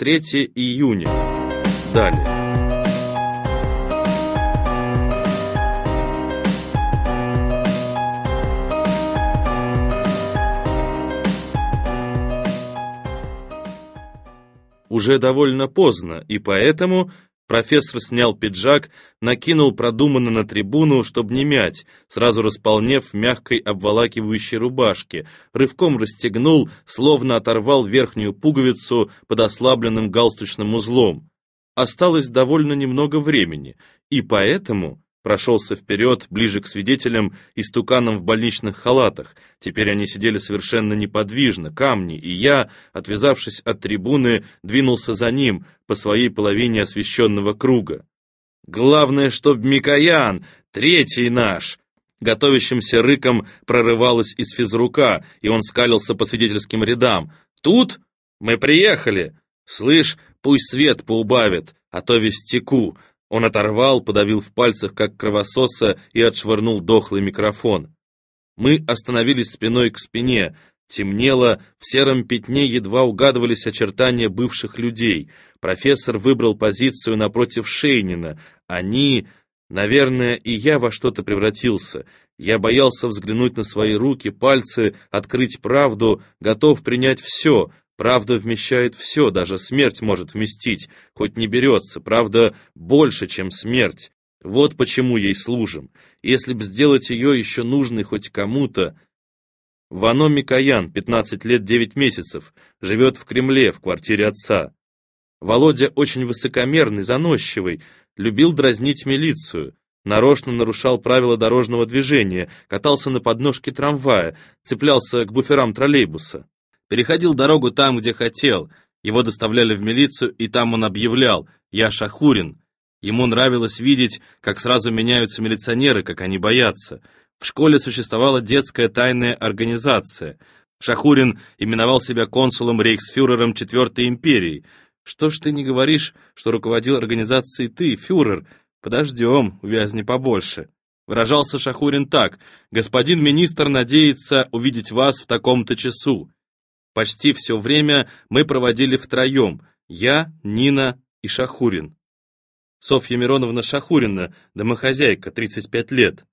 3 июня. Далее. Уже довольно поздно, и поэтому профессор снял пиджак, накинул продуманно на трибуну, чтобы не мять, сразу располнев в мягкой обволакивающей рубашке, рывком расстегнул, словно оторвал верхнюю пуговицу под ослабленным галстучным узлом. Осталось довольно немного времени, и поэтому Прошелся вперед, ближе к свидетелям и стуканам в больничных халатах. Теперь они сидели совершенно неподвижно, камни, и я, отвязавшись от трибуны, двинулся за ним по своей половине освещенного круга. «Главное, чтоб Микоян, третий наш!» Готовящимся рыком прорывалось из физрука, и он скалился по свидетельским рядам. «Тут? Мы приехали! Слышь, пусть свет поубавит, а то весь теку!» Он оторвал, подавил в пальцах, как кровососа, и отшвырнул дохлый микрофон. Мы остановились спиной к спине. Темнело, в сером пятне едва угадывались очертания бывших людей. Профессор выбрал позицию напротив Шейнина. Они... Наверное, и я во что-то превратился. Я боялся взглянуть на свои руки, пальцы, открыть правду, готов принять все, Правда вмещает все, даже смерть может вместить, хоть не берется. Правда больше, чем смерть. Вот почему ей служим. Если б сделать ее еще нужной хоть кому-то... Вано Микоян, 15 лет 9 месяцев, живет в Кремле, в квартире отца. Володя очень высокомерный, заносчивый, любил дразнить милицию, нарочно нарушал правила дорожного движения, катался на подножке трамвая, цеплялся к буферам троллейбуса. Переходил дорогу там, где хотел. Его доставляли в милицию, и там он объявлял «Я Шахурин». Ему нравилось видеть, как сразу меняются милиционеры, как они боятся. В школе существовала детская тайная организация. Шахурин именовал себя консулом-рейхсфюрером Четвертой империи. Что ж ты не говоришь, что руководил организацией ты, фюрер? Подождем, увязни побольше. Выражался Шахурин так. «Господин министр надеется увидеть вас в таком-то часу». Почти все время мы проводили втроем, я, Нина и Шахурин. Софья Мироновна Шахурина, домохозяйка, 35 лет.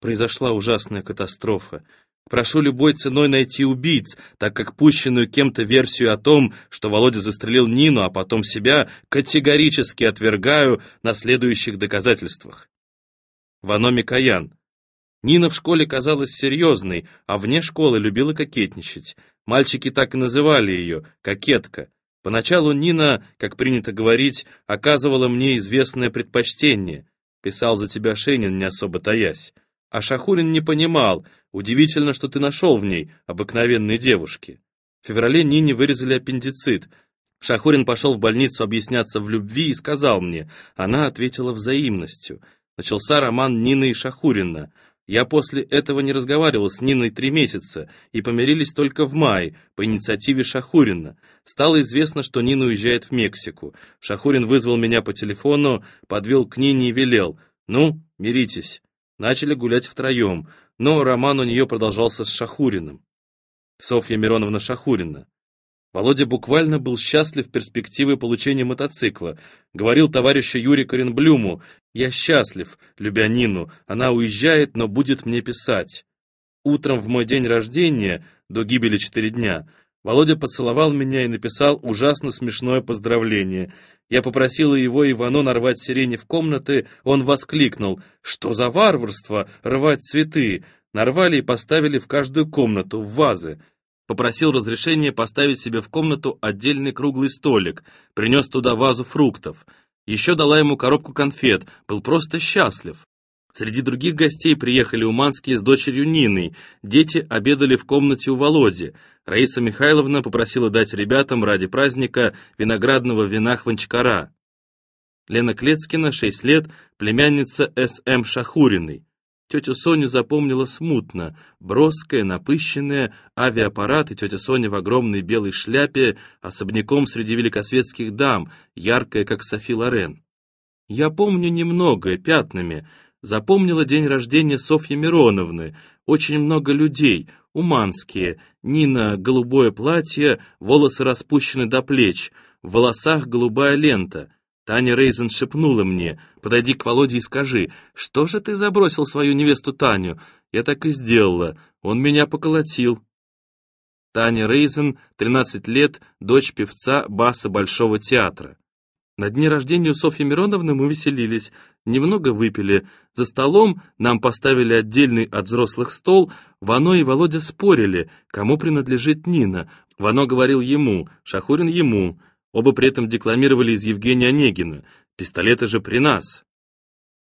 Произошла ужасная катастрофа. Прошу любой ценой найти убийц, так как пущенную кем-то версию о том, что Володя застрелил Нину, а потом себя, категорически отвергаю на следующих доказательствах. Вано Микоян. Нина в школе казалась серьезной, а вне школы любила кокетничать. Мальчики так и называли ее — кокетка. Поначалу Нина, как принято говорить, оказывала мне известное предпочтение. Писал за тебя Шенин, не особо таясь. А Шахурин не понимал. Удивительно, что ты нашел в ней обыкновенной девушки. В феврале Нине вырезали аппендицит. Шахурин пошел в больницу объясняться в любви и сказал мне. Она ответила взаимностью. Начался роман Нины и Шахурина — я после этого не разговаривал с Ниной три месяца и помирились только в мае по инициативе Шахурина. Стало известно, что Нина уезжает в Мексику. Шахурин вызвал меня по телефону, подвел к Нине и велел. «Ну, миритесь». Начали гулять втроем, но роман у нее продолжался с Шахуриным. Софья Мироновна Шахурина. Володя буквально был счастлив перспективой получения мотоцикла. Говорил товарищу Юре Коренблюму, «Я счастлив, любя Нину, она уезжает, но будет мне писать». Утром в мой день рождения, до гибели четыре дня, Володя поцеловал меня и написал ужасно смешное поздравление. Я попросила его Ивано нарвать сирени в комнаты, он воскликнул, «Что за варварство, рвать цветы?» Нарвали и поставили в каждую комнату, в вазы. Попросил разрешения поставить себе в комнату отдельный круглый столик, принес туда вазу фруктов. Еще дала ему коробку конфет, был просто счастлив. Среди других гостей приехали Уманские с дочерью Ниной. Дети обедали в комнате у Володи. Раиса Михайловна попросила дать ребятам ради праздника виноградного вина Хванчкара. Лена Клецкина, 6 лет, племянница С.М. Шахуриной. Тетю Соню запомнила смутно. Броская, напыщенная, авиапарат и тетя Соня в огромной белой шляпе, особняком среди великосветских дам, яркая, как Софи Лорен. Я помню немногое, пятнами. Запомнила день рождения Софьи Мироновны. Очень много людей, уманские. Нина — голубое платье, волосы распущены до плеч. В волосах голубая лента. Таня Рейзен шепнула мне, подойди к Володе и скажи, что же ты забросил свою невесту Таню? Я так и сделала, он меня поколотил. Таня Рейзен, 13 лет, дочь певца баса Большого театра. На дне рождения у Софьи Мироновны мы веселились, немного выпили. За столом нам поставили отдельный от взрослых стол. Вано и Володя спорили, кому принадлежит Нина. Вано говорил ему, Шахурин ему. Оба при этом декламировали из Евгения Онегина. «Пистолеты же при нас».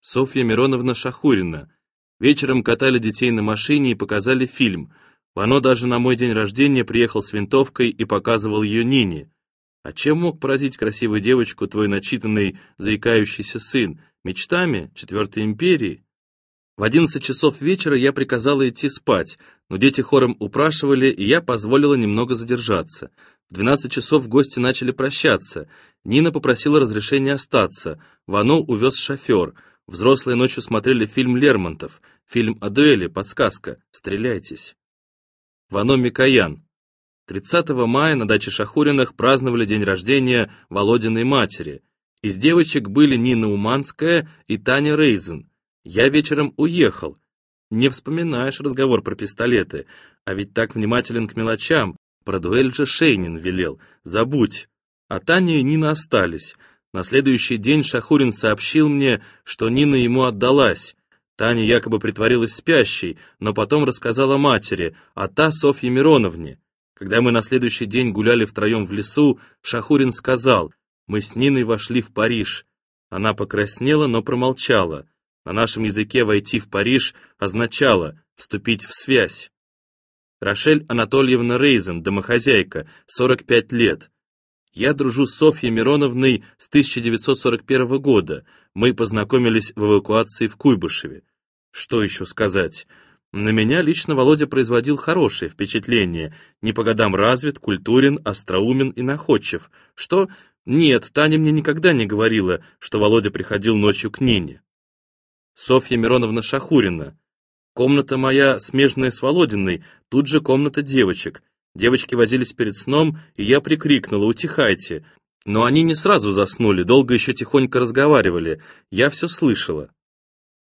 Софья Мироновна Шахурина. Вечером катали детей на машине и показали фильм. Вано даже на мой день рождения приехал с винтовкой и показывал ее Нине. А чем мог поразить красивую девочку твой начитанный, заикающийся сын? Мечтами? Четвертой империи? В одиннадцать часов вечера я приказала идти спать, но дети хором упрашивали, и я позволила немного задержаться. В двенадцать часов гости начали прощаться. Нина попросила разрешения остаться. Вано увез шофер. Взрослые ночью смотрели фильм Лермонтов. Фильм о дуэли, подсказка. Стреляйтесь. Вано Микоян. 30 мая на даче Шахуриных праздновали день рождения Володиной матери. Из девочек были Нина Уманская и Таня Рейзен. Я вечером уехал. Не вспоминаешь разговор про пистолеты, а ведь так внимателен к мелочам. Про дуэль же Шейнин велел. Забудь. А Таня и Нина остались. На следующий день Шахурин сообщил мне, что Нина ему отдалась. Таня якобы притворилась спящей, но потом рассказала матери, а та Софье Мироновне. Когда мы на следующий день гуляли втроем в лесу, Шахурин сказал, мы с Ниной вошли в Париж. Она покраснела, но промолчала. На нашем языке «войти в Париж» означало «вступить в связь». Рошель Анатольевна Рейзен, домохозяйка, 45 лет. Я дружу с Софьей Мироновной с 1941 года. Мы познакомились в эвакуации в Куйбышеве. Что еще сказать? На меня лично Володя производил хорошее впечатление. Не по годам развит, культурен, остроумен и находчив. Что? Нет, Таня мне никогда не говорила, что Володя приходил ночью к Нине. Софья Мироновна Шахурина. Комната моя смежная с Володиной, тут же комната девочек. Девочки возились перед сном, и я прикрикнула «Утихайте!». Но они не сразу заснули, долго еще тихонько разговаривали. Я все слышала.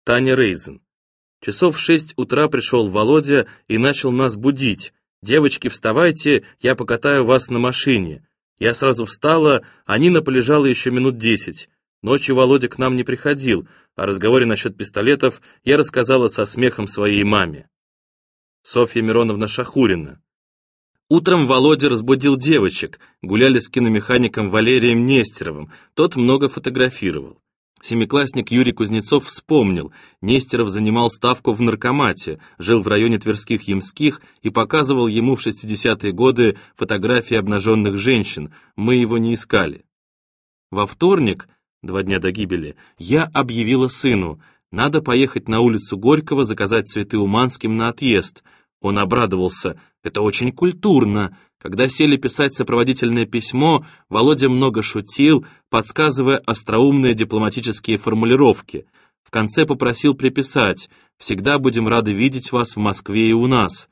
Таня Рейзен. Часов в шесть утра пришел Володя и начал нас будить. «Девочки, вставайте, я покатаю вас на машине». Я сразу встала, а Нина полежала еще минут десять. Ночью Володя к нам не приходил, о разговоре насчет пистолетов я рассказала со смехом своей маме. Софья Мироновна Шахурина. Утром Володя разбудил девочек, гуляли с киномехаником Валерием Нестеровым, тот много фотографировал. Семиклассник Юрий Кузнецов вспомнил, Нестеров занимал ставку в наркомате, жил в районе Тверских Ямских и показывал ему в 60-е годы фотографии обнаженных женщин, мы его не искали. Во вторник, два дня до гибели, я объявила сыну, надо поехать на улицу Горького заказать цветы Уманским на отъезд. Он обрадовался, это очень культурно, когда сели писать сопроводительное письмо, Володя много шутил, подсказывая остроумные дипломатические формулировки. В конце попросил приписать «Всегда будем рады видеть вас в Москве и у нас».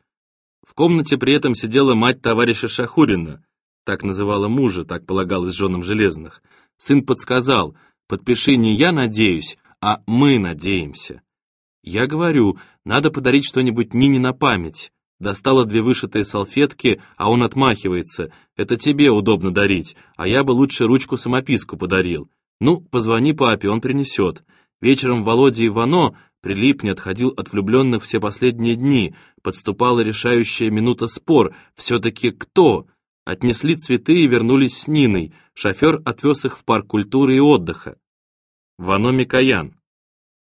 В комнате при этом сидела мать товарища Шахурина. Так называла мужа, так полагалось женам Железных. Сын подсказал «Подпиши не я надеюсь, а мы надеемся». Я говорю, надо подарить что-нибудь Нине на память. Достала две вышитые салфетки, а он отмахивается. «Это тебе удобно дарить, а я бы лучше ручку-самописку подарил. Ну, позвони папе, он принесет». Вечером Володя Ивано прилип, не отходил от влюбленных все последние дни. Подступала решающая минута спор. Все-таки кто? Отнесли цветы и вернулись с Ниной. Шофер отвез их в парк культуры и отдыха. Вано Микоян.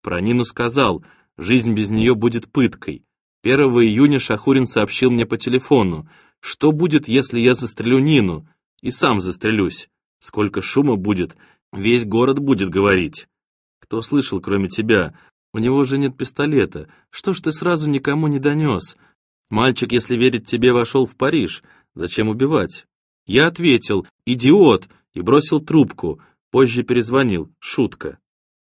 Про Нину сказал, жизнь без нее будет пыткой. 1 июня Шахурин сообщил мне по телефону, что будет, если я застрелю Нину, и сам застрелюсь. Сколько шума будет, весь город будет говорить. Кто слышал, кроме тебя? У него же нет пистолета. Что ж ты сразу никому не донес? Мальчик, если верить тебе, вошел в Париж. Зачем убивать? Я ответил, идиот, и бросил трубку. Позже перезвонил, шутка.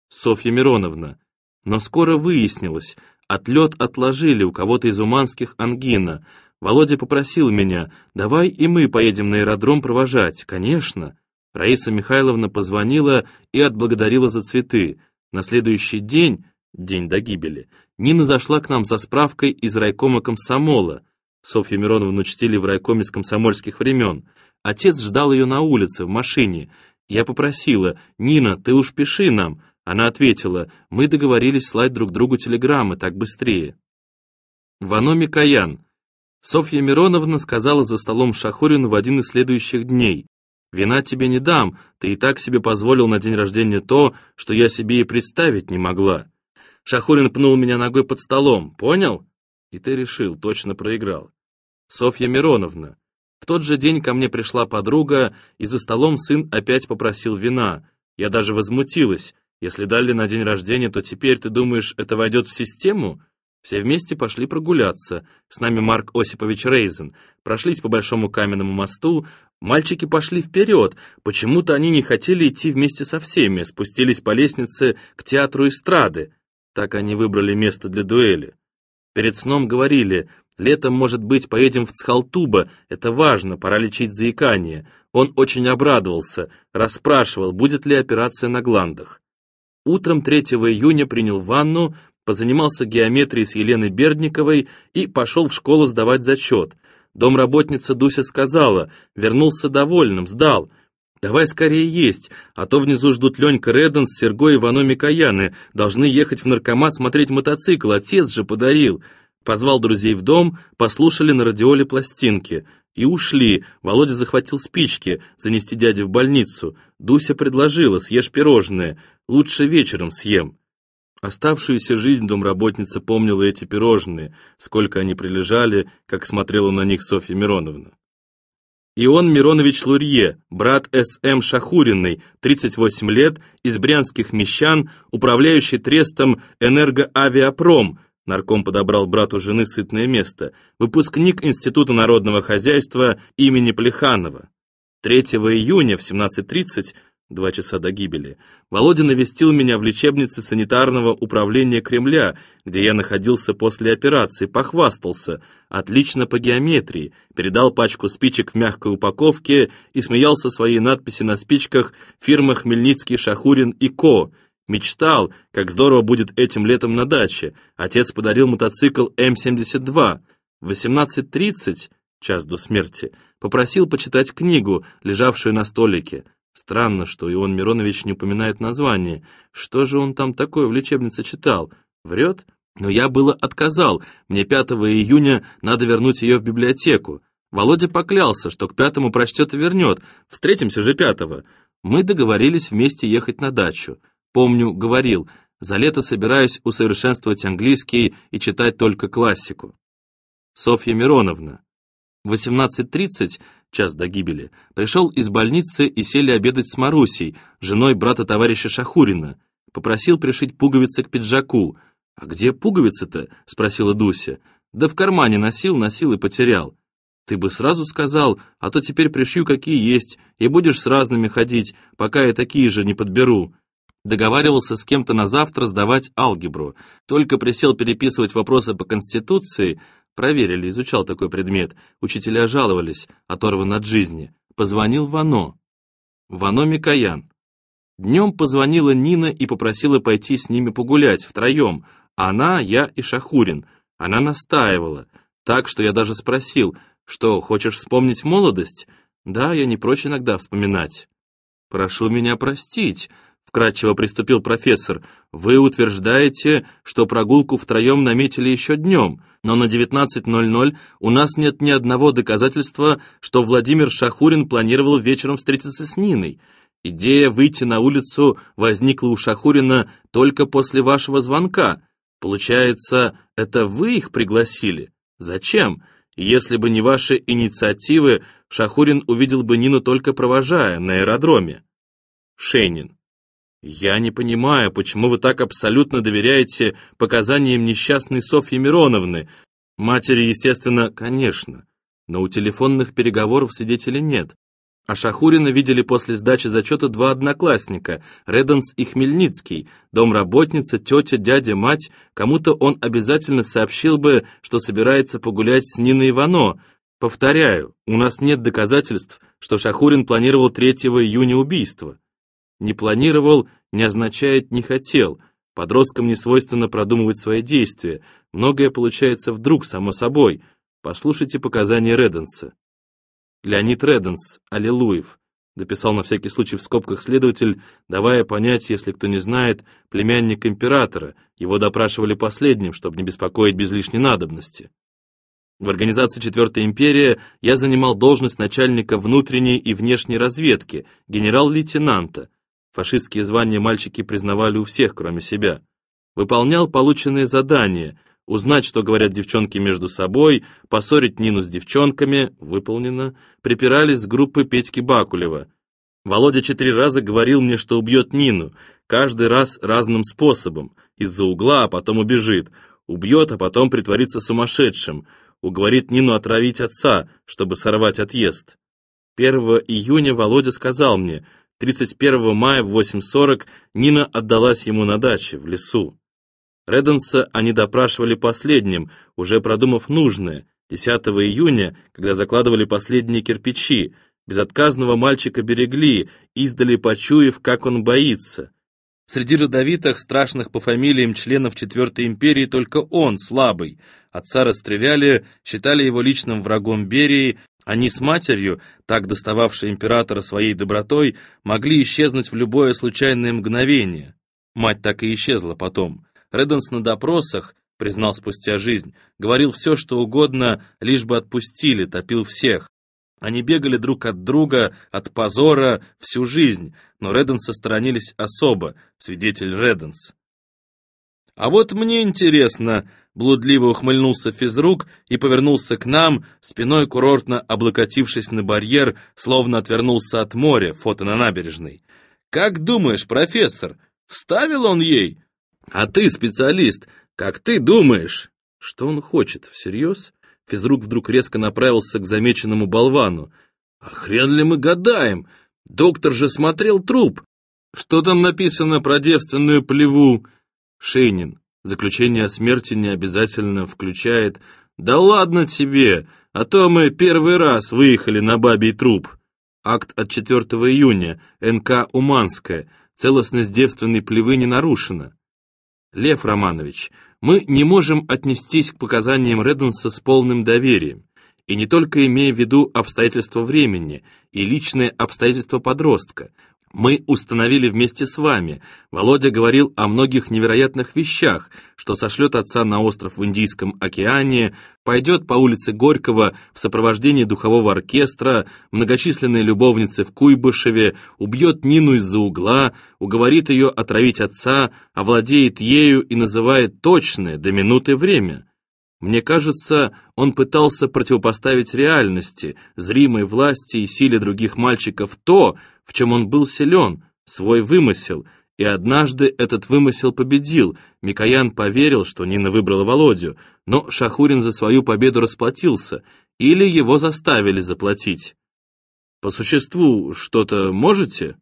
Софья Мироновна. Но скоро выяснилось, Отлет отложили, у кого-то из уманских ангина. Володя попросил меня, давай и мы поедем на аэродром провожать. Конечно. Раиса Михайловна позвонила и отблагодарила за цветы. На следующий день, день до гибели, Нина зашла к нам за справкой из райкома комсомола. Софью Мироновну чтили в райкоме с комсомольских времен. Отец ждал ее на улице, в машине. Я попросила, «Нина, ты уж пиши нам». Она ответила, «Мы договорились слать друг другу телеграммы, так быстрее». Вано Микоян. Софья Мироновна сказала за столом Шахурину в один из следующих дней. «Вина тебе не дам, ты и так себе позволил на день рождения то, что я себе и представить не могла». Шахурин пнул меня ногой под столом, понял? И ты решил, точно проиграл. Софья Мироновна. В тот же день ко мне пришла подруга, и за столом сын опять попросил вина. Я даже возмутилась. Если дали на день рождения, то теперь, ты думаешь, это войдет в систему? Все вместе пошли прогуляться. С нами Марк Осипович Рейзен. Прошлись по Большому каменному мосту. Мальчики пошли вперед. Почему-то они не хотели идти вместе со всеми. Спустились по лестнице к театру эстрады. Так они выбрали место для дуэли. Перед сном говорили, летом, может быть, поедем в Цхалтуба, это важно, пора лечить заикание. Он очень обрадовался, расспрашивал, будет ли операция на гландах. Утром 3 июня принял ванну, позанимался геометрией с Еленой Бердниковой и пошел в школу сдавать зачет. Домработница Дуся сказала, вернулся довольным, сдал. «Давай скорее есть, а то внизу ждут Ленька Редден с Сергой Ивано Микояны, должны ехать в наркомат смотреть мотоцикл, отец же подарил». Позвал друзей в дом, послушали на радиоле пластинки. И ушли. Володя захватил спички, занести дяде в больницу. Дуся предложила, съешь пирожное. Лучше вечером съем. Оставшуюся жизнь домработница помнила эти пирожные, сколько они прилежали, как смотрела на них Софья Мироновна. Ион Миронович Лурье, брат С.М. Шахуриной, 38 лет, из брянских мещан, управляющий трестом «Энергоавиапром», нарком подобрал брату жены сытное место, выпускник Института народного хозяйства имени Плеханова. 3 июня в 17.30 два часа до гибели, Володя навестил меня в лечебнице санитарного управления Кремля, где я находился после операции, похвастался, отлично по геометрии, передал пачку спичек в мягкой упаковке и смеялся своей надписи на спичках фирма Хмельницкий, Шахурин и Ко. Мечтал, как здорово будет этим летом на даче. Отец подарил мотоцикл М-72. В 18.30, час до смерти, попросил почитать книгу, лежавшую на столике. Странно, что Ион Миронович не упоминает название. Что же он там такое в лечебнице читал? Врет? Но я было отказал. Мне 5 июня надо вернуть ее в библиотеку. Володя поклялся, что к пятому прочтет и вернет. Встретимся же пятого. Мы договорились вместе ехать на дачу. Помню, говорил, за лето собираюсь усовершенствовать английский и читать только классику. Софья Мироновна. 18.30 час до гибели, пришел из больницы и сели обедать с Марусей, женой брата товарища Шахурина. Попросил пришить пуговицы к пиджаку. «А где пуговицы-то?» — спросила Дуся. «Да в кармане носил, носил и потерял». «Ты бы сразу сказал, а то теперь пришью какие есть, и будешь с разными ходить, пока я такие же не подберу». Договаривался с кем-то на завтра сдавать алгебру. Только присел переписывать вопросы по Конституции, Проверили, изучал такой предмет. Учителя жаловались, оторван от жизни. Позвонил Вано. Вано Микоян. Днем позвонила Нина и попросила пойти с ними погулять, втроем. Она, я и Шахурин. Она настаивала. Так, что я даже спросил, что, хочешь вспомнить молодость? Да, я не прочь иногда вспоминать. Прошу меня простить, вкратчиво приступил профессор. «Вы утверждаете, что прогулку втроем наметили еще днем, но на 19.00 у нас нет ни одного доказательства, что Владимир Шахурин планировал вечером встретиться с Ниной. Идея выйти на улицу возникла у Шахурина только после вашего звонка. Получается, это вы их пригласили? Зачем? Если бы не ваши инициативы, Шахурин увидел бы Нину только провожая на аэродроме». Шейнин. «Я не понимаю, почему вы так абсолютно доверяете показаниям несчастной Софьи Мироновны. Матери, естественно, конечно, но у телефонных переговоров свидетелей нет. А Шахурина видели после сдачи зачета два одноклассника, Реденс и Хмельницкий, домработница, тетя, дядя, мать. Кому-то он обязательно сообщил бы, что собирается погулять с Ниной Ивано. Повторяю, у нас нет доказательств, что Шахурин планировал 3 июня убийство. Не планировал не означает не хотел. Подросткам не свойственно продумывать свои действия. Многое получается вдруг, само собой. Послушайте показания Реденса. Леонид Реденс, Аллилуев, дописал на всякий случай в скобках следователь, давая понять, если кто не знает, племянник императора, его допрашивали последним, чтобы не беспокоить без лишней надобности. В организации «Четвертая империя» я занимал должность начальника внутренней и внешней разведки, генерал-лейтенанта. Фашистские звания мальчики признавали у всех, кроме себя. Выполнял полученные задания – узнать, что говорят девчонки между собой, поссорить Нину с девчонками, выполнено, припирались с группы Петьки Бакулева. Володя четыре раза говорил мне, что убьет Нину, каждый раз разным способом, из-за угла, а потом убежит, убьет, а потом притворится сумасшедшим, уговорит Нину отравить отца, чтобы сорвать отъезд. 1 июня Володя сказал мне, 31 мая в 8.40 Нина отдалась ему на даче, в лесу. Реденса они допрашивали последним, уже продумав нужное, 10 июня, когда закладывали последние кирпичи, безотказного мальчика берегли, издали почуяв, как он боится. Среди родовитых, страшных по фамилиям членов Четвертой империи только он, слабый. Отца расстреляли, считали его личным врагом Берии, они с матерью, так достававшей императора своей добротой, могли исчезнуть в любое случайное мгновение. Мать так и исчезла потом. Редденс на допросах, признал спустя жизнь, говорил все, что угодно, лишь бы отпустили, топил всех. Они бегали друг от друга, от позора, всю жизнь, но Редденса сторонились особо, свидетель Редденс. «А вот мне интересно», — блудливо ухмыльнулся физрук и повернулся к нам, спиной курортно облокотившись на барьер, словно отвернулся от моря, фото на набережной. «Как думаешь, профессор, вставил он ей?» А ты специалист, как ты думаешь? Что он хочет, всерьез? Физрук вдруг резко направился к замеченному болвану. А хрен ли мы гадаем? Доктор же смотрел труп. Что там написано про девственную плеву? Шейнин. Заключение о смерти не обязательно включает. Да ладно тебе, а то мы первый раз выехали на бабий труп. Акт от 4 июня, НК Уманская. Целостность девственной плевы не нарушена. Лев Романович, мы не можем отнестись к показаниям Редденса с полным доверием, и не только имея в виду обстоятельства времени и личные обстоятельства подростка, мы установили вместе с вами. Володя говорил о многих невероятных вещах, что сошлет отца на остров в Индийском океане, пойдет по улице Горького в сопровождении духового оркестра, многочисленные любовницы в Куйбышеве, убьет Нину из-за угла, уговорит ее отравить отца, овладеет ею и называет точное до минуты время. Мне кажется, он пытался противопоставить реальности, зримой власти и силе других мальчиков то, в чем он был силен, свой вымысел, и однажды этот вымысел победил. Микоян поверил, что Нина выбрала Володю, но Шахурин за свою победу расплатился, или его заставили заплатить. По существу что-то можете?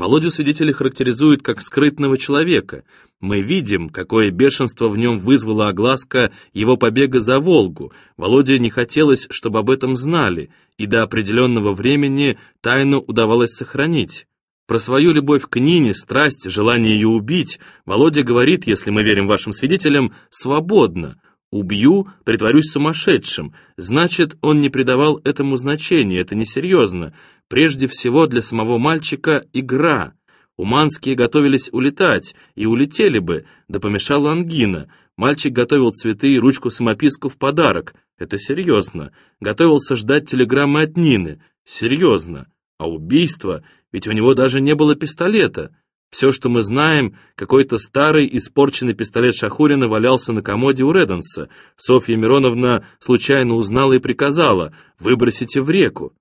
Володю свидетели характеризуют как скрытного человека. Мы видим, какое бешенство в нем вызвала огласка его побега за Волгу. Володе не хотелось, чтобы об этом знали, и до определенного времени тайну удавалось сохранить. Про свою любовь к Нине, страсть, желание ее убить, Володя говорит, если мы верим вашим свидетелям, свободно. «Убью, притворюсь сумасшедшим». Значит, он не придавал этому значения, это несерьезно. Прежде всего, для самого мальчика игра. Уманские готовились улетать, и улетели бы, да помешала ангина. Мальчик готовил цветы и ручку-самописку в подарок. Это серьезно. Готовился ждать телеграммы от Нины. Серьезно. А убийство? Ведь у него даже не было пистолета. Все, что мы знаем, какой-то старый испорченный пистолет Шахурина валялся на комоде у Реденса. Софья Мироновна случайно узнала и приказала «выбросите в реку».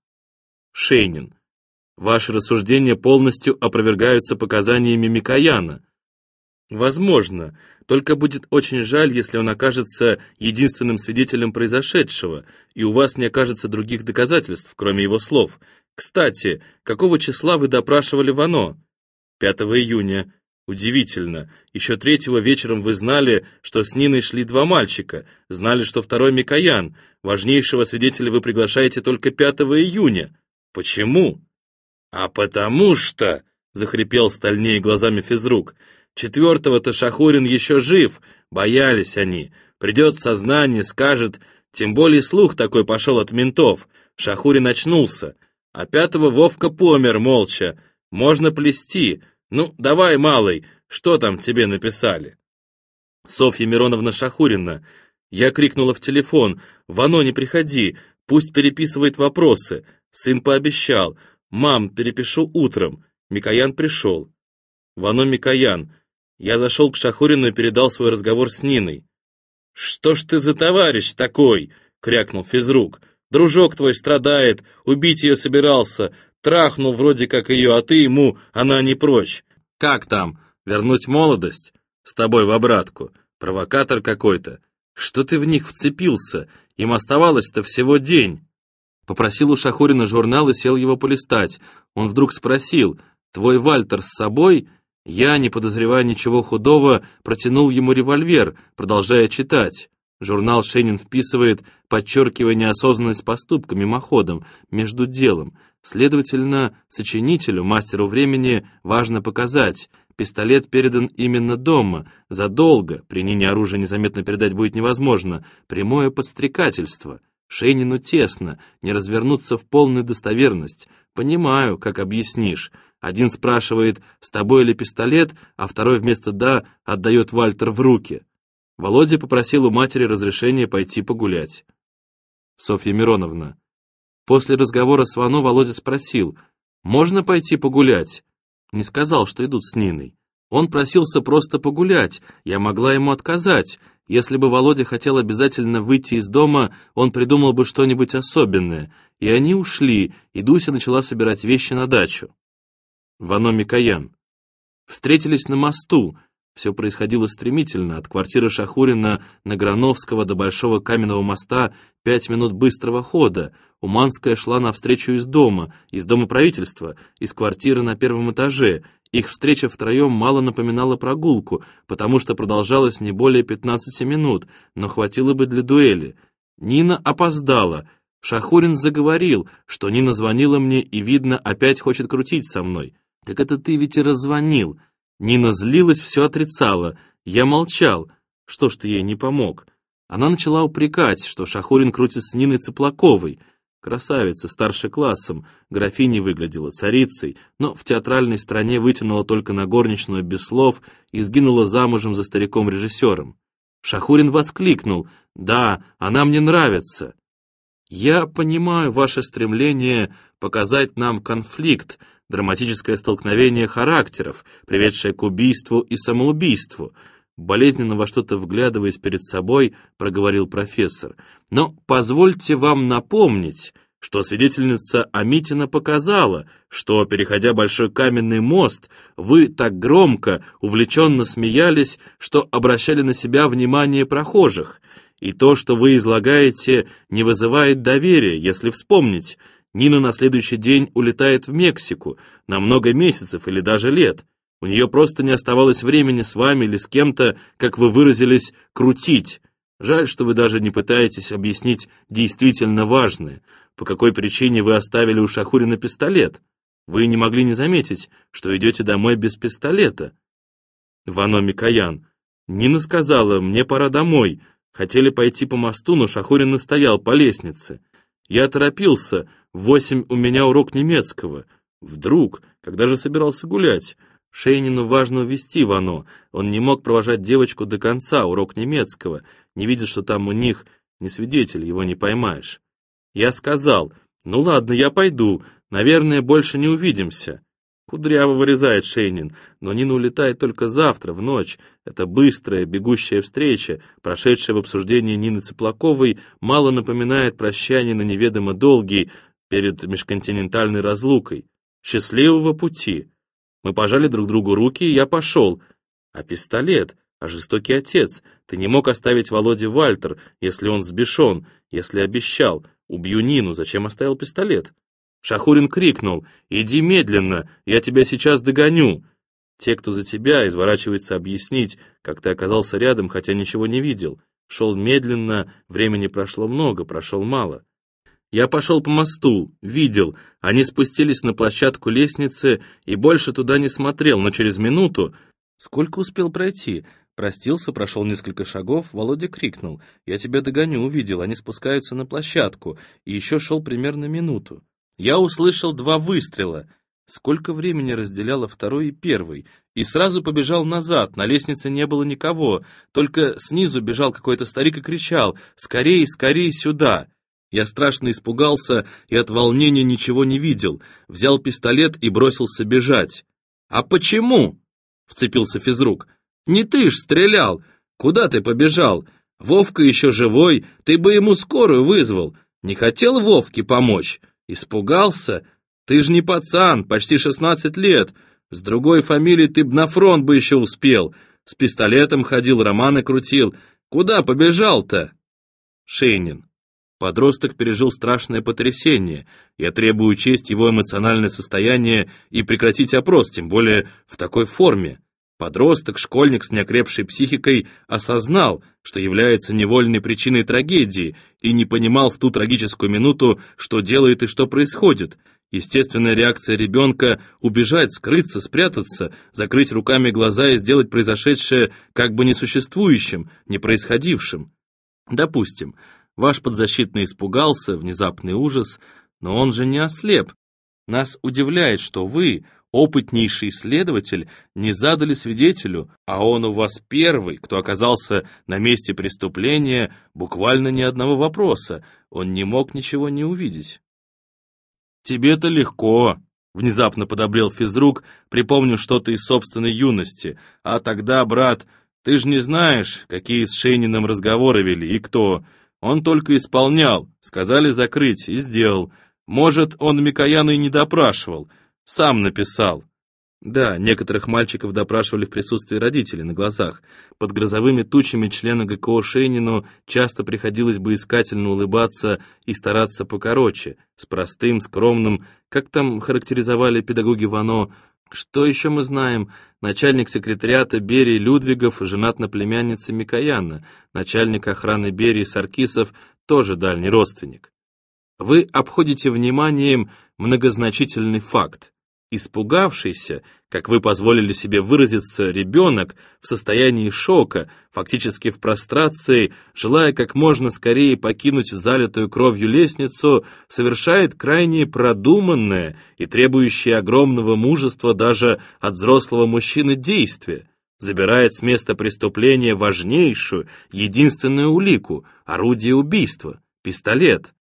Шейнин. Ваши рассуждения полностью опровергаются показаниями Микояна. Возможно, только будет очень жаль, если он окажется единственным свидетелем произошедшего, и у вас не окажется других доказательств, кроме его слов. Кстати, какого числа вы допрашивали Вано? 5 июня. Удивительно. Еще третьего вечером вы знали, что с Ниной шли два мальчика, знали, что второй Микоян. Важнейшего свидетеля вы приглашаете только 5 июня. Почему? А потому что, захрипел стальнее глазами физрук, четвертого-то Шахурин еще жив, боялись они. Придет в сознание, скажет, тем более слух такой пошел от ментов. Шахурин очнулся. А пятого Вовка помер молча. Можно плести. Ну, давай, малый, что там тебе написали? Софья Мироновна Шахурина. Я крикнула в телефон. «Вано, не приходи, пусть переписывает вопросы». Сын пообещал. «Мам, перепишу утром». Микоян пришел. Вано Микоян. Я зашел к Шахурину и передал свой разговор с Ниной. «Что ж ты за товарищ такой?» — крякнул физрук. «Дружок твой страдает, убить ее собирался, трахнул вроде как ее, а ты ему, она не прочь. Как там, вернуть молодость? С тобой в обратку. Провокатор какой-то. Что ты в них вцепился? Им оставалось-то всего день». Попросил у Шахурина журнал и сел его полистать. Он вдруг спросил, «Твой Вальтер с собой?» Я, не подозревая ничего худого, протянул ему револьвер, продолжая читать. Журнал Шенин вписывает, подчеркивая неосознанность поступка мимоходом, между делом. Следовательно, сочинителю, мастеру времени, важно показать, пистолет передан именно дома, задолго, при ней оружие незаметно передать будет невозможно, прямое подстрекательство. Шейнину тесно, не развернуться в полную достоверность. Понимаю, как объяснишь. Один спрашивает, с тобой ли пистолет, а второй вместо «да» отдает Вальтер в руки. Володя попросил у матери разрешения пойти погулять. Софья Мироновна. После разговора с Вано Володя спросил, «Можно пойти погулять?» Не сказал, что идут с Ниной. Он просился просто погулять, я могла ему отказать. Если бы Володя хотел обязательно выйти из дома, он придумал бы что-нибудь особенное. И они ушли, и Дуся начала собирать вещи на дачу. Вано Микоян. Встретились на мосту. Все происходило стремительно. От квартиры Шахурина на Грановского до Большого Каменного моста пять минут быстрого хода. Уманская шла навстречу из дома, из дома правительства, из квартиры на первом этаже. Их встреча втроем мало напоминала прогулку, потому что продолжалась не более 15 минут, но хватило бы для дуэли. Нина опоздала. Шахурин заговорил, что Нина звонила мне и, видно, опять хочет крутить со мной. «Так это ты ведь и раззвонил». Нина злилась, все отрицала. Я молчал. Что ж ты ей не помог? Она начала упрекать, что Шахурин крутит с Ниной Цыплаковой. Красавица, старше классом, графиней выглядела, царицей, но в театральной стране вытянула только на горничную без слов и сгинула замужем за стариком-режиссером. Шахурин воскликнул «Да, она мне нравится». «Я понимаю ваше стремление показать нам конфликт, драматическое столкновение характеров, приведшее к убийству и самоубийству. Болезненно во что-то вглядываясь перед собой, проговорил профессор. Но позвольте вам напомнить, что свидетельница Амитина показала, что, переходя большой каменный мост, вы так громко, увлеченно смеялись, что обращали на себя внимание прохожих, и то, что вы излагаете, не вызывает доверия, если вспомнить, Нина на следующий день улетает в Мексику на много месяцев или даже лет. У нее просто не оставалось времени с вами или с кем-то, как вы выразились, крутить. Жаль, что вы даже не пытаетесь объяснить действительно важное. По какой причине вы оставили у Шахурина пистолет? Вы не могли не заметить, что идете домой без пистолета. Вано Микоян. Нина сказала, мне пора домой. Хотели пойти по мосту, но Шахурин настоял по лестнице. Я торопился, в восемь у меня урок немецкого. Вдруг, когда же собирался гулять? Шейнину важно увести Вано. Он не мог провожать девочку до конца урок немецкого, не видя, что там у них не свидетель, его не поймаешь. Я сказал, ну ладно, я пойду, наверное, больше не увидимся. Кудряво вырезает Шейнин, но Нина улетает только завтра, в ночь. Это быстрая, бегущая встреча, прошедшая в обсуждении Нины Цыплаковой, мало напоминает прощание на неведомо долгий, перед межконтинентальной разлукой. Счастливого пути. Мы пожали друг другу руки, и я пошел. А пистолет, а жестокий отец, ты не мог оставить Володе Вальтер, если он сбешен, если обещал. Убью Нину, зачем оставил пистолет? Шахурин крикнул, «Иди медленно, я тебя сейчас догоню!» Те, кто за тебя, изворачивается объяснить, как ты оказался рядом, хотя ничего не видел. Шел медленно, времени прошло много, прошел мало. Я пошел по мосту, видел. Они спустились на площадку лестницы и больше туда не смотрел, но через минуту... Сколько успел пройти? Простился, прошел несколько шагов, Володя крикнул. «Я тебя догоню, увидел, они спускаются на площадку». И еще шел примерно минуту. Я услышал два выстрела. Сколько времени разделяло второй и первый? И сразу побежал назад, на лестнице не было никого, только снизу бежал какой-то старик и кричал «Скорей, скорей сюда!» Я страшно испугался и от волнения ничего не видел, взял пистолет и бросился бежать. «А почему?» — вцепился физрук. Не ты ж стрелял! Куда ты побежал? Вовка еще живой, ты бы ему скорую вызвал. Не хотел Вовке помочь? Испугался? Ты ж не пацан, почти шестнадцать лет. С другой фамилией ты б на фронт бы еще успел. С пистолетом ходил, романы крутил. Куда побежал-то? Шейнин. Подросток пережил страшное потрясение. Я требую честь его эмоциональное состояние и прекратить опрос, тем более в такой форме. Подросток, школьник с неокрепшей психикой осознал, что является невольной причиной трагедии и не понимал в ту трагическую минуту, что делает и что происходит. Естественная реакция ребенка – убежать, скрыться, спрятаться, закрыть руками глаза и сделать произошедшее как бы несуществующим, не происходившим. Допустим, ваш подзащитный испугался, внезапный ужас, но он же не ослеп. Нас удивляет, что вы – опытнейший следователь не задали свидетелю, а он у вас первый, кто оказался на месте преступления, буквально ни одного вопроса, он не мог ничего не увидеть. «Тебе-то легко», — внезапно подобрел физрук, припомнив что-то из собственной юности. «А тогда, брат, ты же не знаешь, какие с Шейниным разговоры вели и кто. Он только исполнял, сказали закрыть, и сделал. Может, он Микояна и не допрашивал, сам написал. Да, некоторых мальчиков допрашивали в присутствии родителей на глазах. Под грозовыми тучами члена ГКО Шейнину часто приходилось бы искательно улыбаться и стараться покороче, с простым, скромным, как там характеризовали педагоги Вано. Что еще мы знаем? Начальник секретариата Берии Людвигов женат на племяннице Микояна, начальник охраны Берии Саркисов тоже дальний родственник. Вы обходите вниманием многозначительный факт. Испугавшийся, как вы позволили себе выразиться, ребенок в состоянии шока, фактически в прострации, желая как можно скорее покинуть залитую кровью лестницу, совершает крайне продуманное и требующее огромного мужества даже от взрослого мужчины действие, забирает с места преступления важнейшую, единственную улику, орудие убийства, пистолет.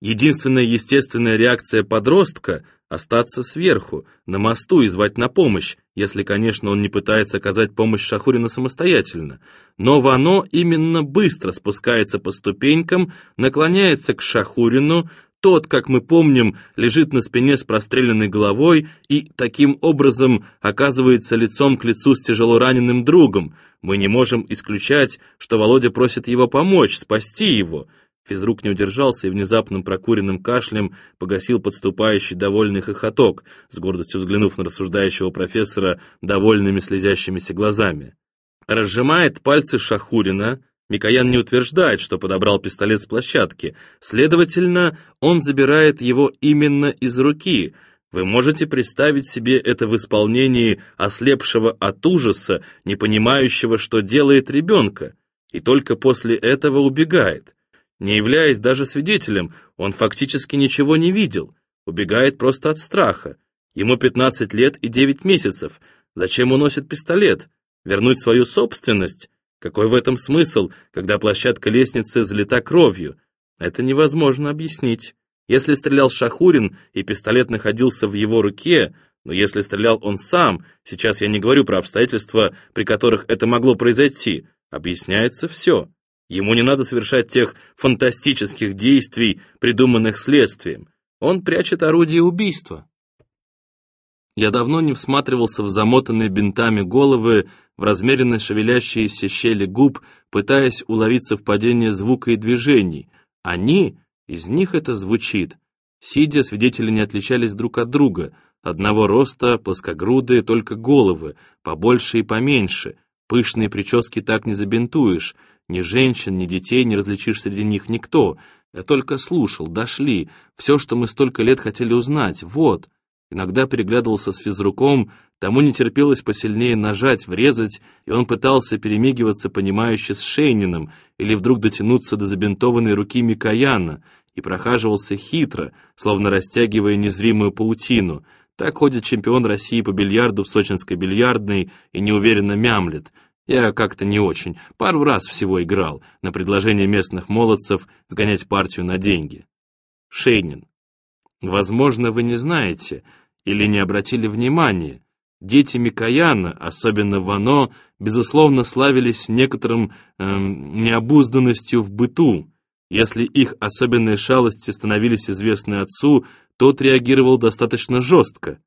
Единственная естественная реакция подростка остаться сверху, на мосту и звать на помощь, если, конечно, он не пытается оказать помощь Шахурину самостоятельно. Но Вано именно быстро спускается по ступенькам, наклоняется к Шахурину, тот, как мы помним, лежит на спине с простреленной головой и таким образом оказывается лицом к лицу с тяжело раненым другом. Мы не можем исключать, что Володя просит его помочь, спасти его – Физрук не удержался и внезапным прокуренным кашлем погасил подступающий довольный хохоток, с гордостью взглянув на рассуждающего профессора довольными слезящимися глазами. Разжимает пальцы Шахурина, Микоян не утверждает, что подобрал пистолет с площадки, следовательно, он забирает его именно из руки. Вы можете представить себе это в исполнении ослепшего от ужаса, не понимающего, что делает ребенка, и только после этого убегает. Не являясь даже свидетелем, он фактически ничего не видел, убегает просто от страха. Ему 15 лет и 9 месяцев. Зачем он носит пистолет? Вернуть свою собственность? Какой в этом смысл, когда площадка лестницы залита кровью? Это невозможно объяснить. Если стрелял Шахурин и пистолет находился в его руке, но если стрелял он сам, сейчас я не говорю про обстоятельства, при которых это могло произойти, объясняется все. Ему не надо совершать тех фантастических действий, придуманных следствием. Он прячет орудие убийства. Я давно не всматривался в замотанные бинтами головы, в размеренно шевелящиеся щели губ, пытаясь уловить совпадение звука и движений. Они, из них это звучит. Сидя, свидетели не отличались друг от друга. Одного роста, плоскогрудые, только головы, побольше и поменьше. Пышные прически так не забинтуешь. Ни женщин, ни детей не различишь среди них никто. Я только слушал, дошли. Все, что мы столько лет хотели узнать. Вот. Иногда переглядывался с физруком, тому не терпелось посильнее нажать, врезать, и он пытался перемигиваться понимающе с Шейниным или вдруг дотянуться до забинтованной руки Микояна и прохаживался хитро, словно растягивая незримую паутину. Так ходит чемпион России по бильярду в сочинской бильярдной и неуверенно мямлет. Я как-то не очень, пару раз всего играл, на предложение местных молодцев сгонять партию на деньги. Шейнин. Возможно, вы не знаете или не обратили внимания. Дети Микояна, особенно Вано, безусловно, славились некоторым эм, необузданностью в быту. Если их особенные шалости становились известны отцу, тот реагировал достаточно жестко.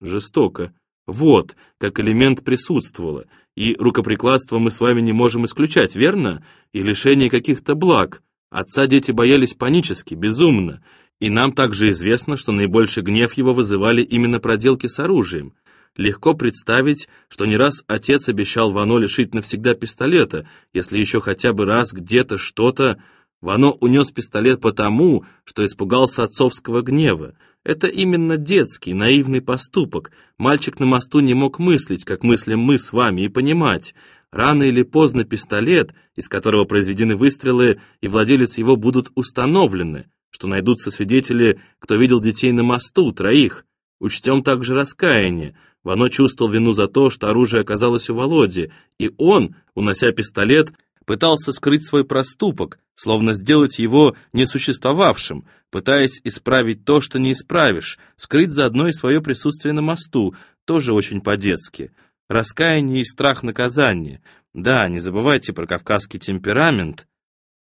Жестоко. Вот, как элемент присутствовало, и рукоприкладство мы с вами не можем исключать, верно? И лишение каких-то благ. Отца дети боялись панически, безумно. И нам также известно, что наибольший гнев его вызывали именно проделки с оружием. Легко представить, что не раз отец обещал Вано лишить навсегда пистолета, если еще хотя бы раз где-то что-то... Вано унес пистолет потому, что испугался отцовского гнева, это именно детский, наивный поступок. Мальчик на мосту не мог мыслить, как мыслим мы с вами, и понимать. Рано или поздно пистолет, из которого произведены выстрелы, и владелец его будут установлены, что найдутся свидетели, кто видел детей на мосту, троих. Учтем также раскаяние. Вано чувствовал вину за то, что оружие оказалось у Володи, и он, унося пистолет, пытался скрыть свой проступок, словно сделать его несуществовавшим, пытаясь исправить то, что не исправишь, скрыть заодно и свое присутствие на мосту, тоже очень по-детски. Раскаяние и страх наказания. Да, не забывайте про кавказский темперамент.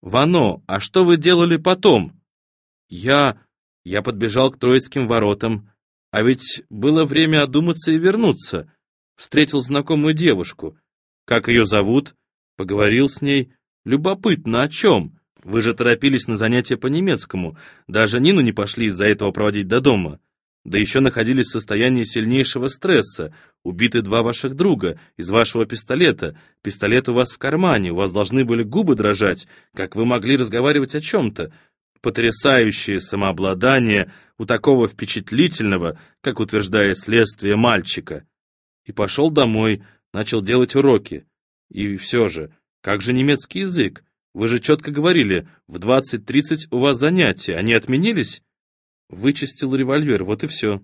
Вано, а что вы делали потом? Я... я подбежал к Троицким воротам. А ведь было время одуматься и вернуться. Встретил знакомую девушку. Как ее зовут? Поговорил с ней. Любопытно, о чем? Вы же торопились на занятия по немецкому. Даже Нину не пошли из-за этого проводить до дома. Да еще находились в состоянии сильнейшего стресса. Убиты два ваших друга из вашего пистолета. Пистолет у вас в кармане, у вас должны были губы дрожать. Как вы могли разговаривать о чем-то? Потрясающее самообладание у такого впечатлительного, как утверждает следствие, мальчика. И пошел домой, начал делать уроки. И все же, как же немецкий язык? Вы же четко говорили, в 20.30 у вас занятия, они отменились? Вычистил револьвер, вот и все.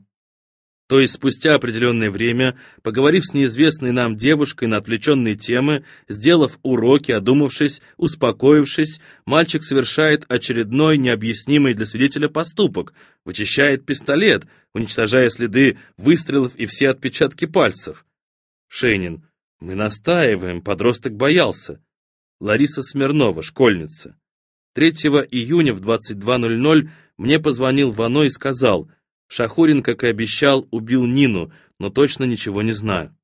То есть спустя определенное время, поговорив с неизвестной нам девушкой на отвлеченные темы, сделав уроки, одумавшись, успокоившись, мальчик совершает очередной необъяснимый для свидетеля поступок, вычищает пистолет, уничтожая следы выстрелов и все отпечатки пальцев. Шейнин. Мы настаиваем, подросток боялся. Лариса Смирнова, школьница. 3 июня в 22.00 мне позвонил Вано и сказал, Шахурин, как и обещал, убил Нину, но точно ничего не знаю.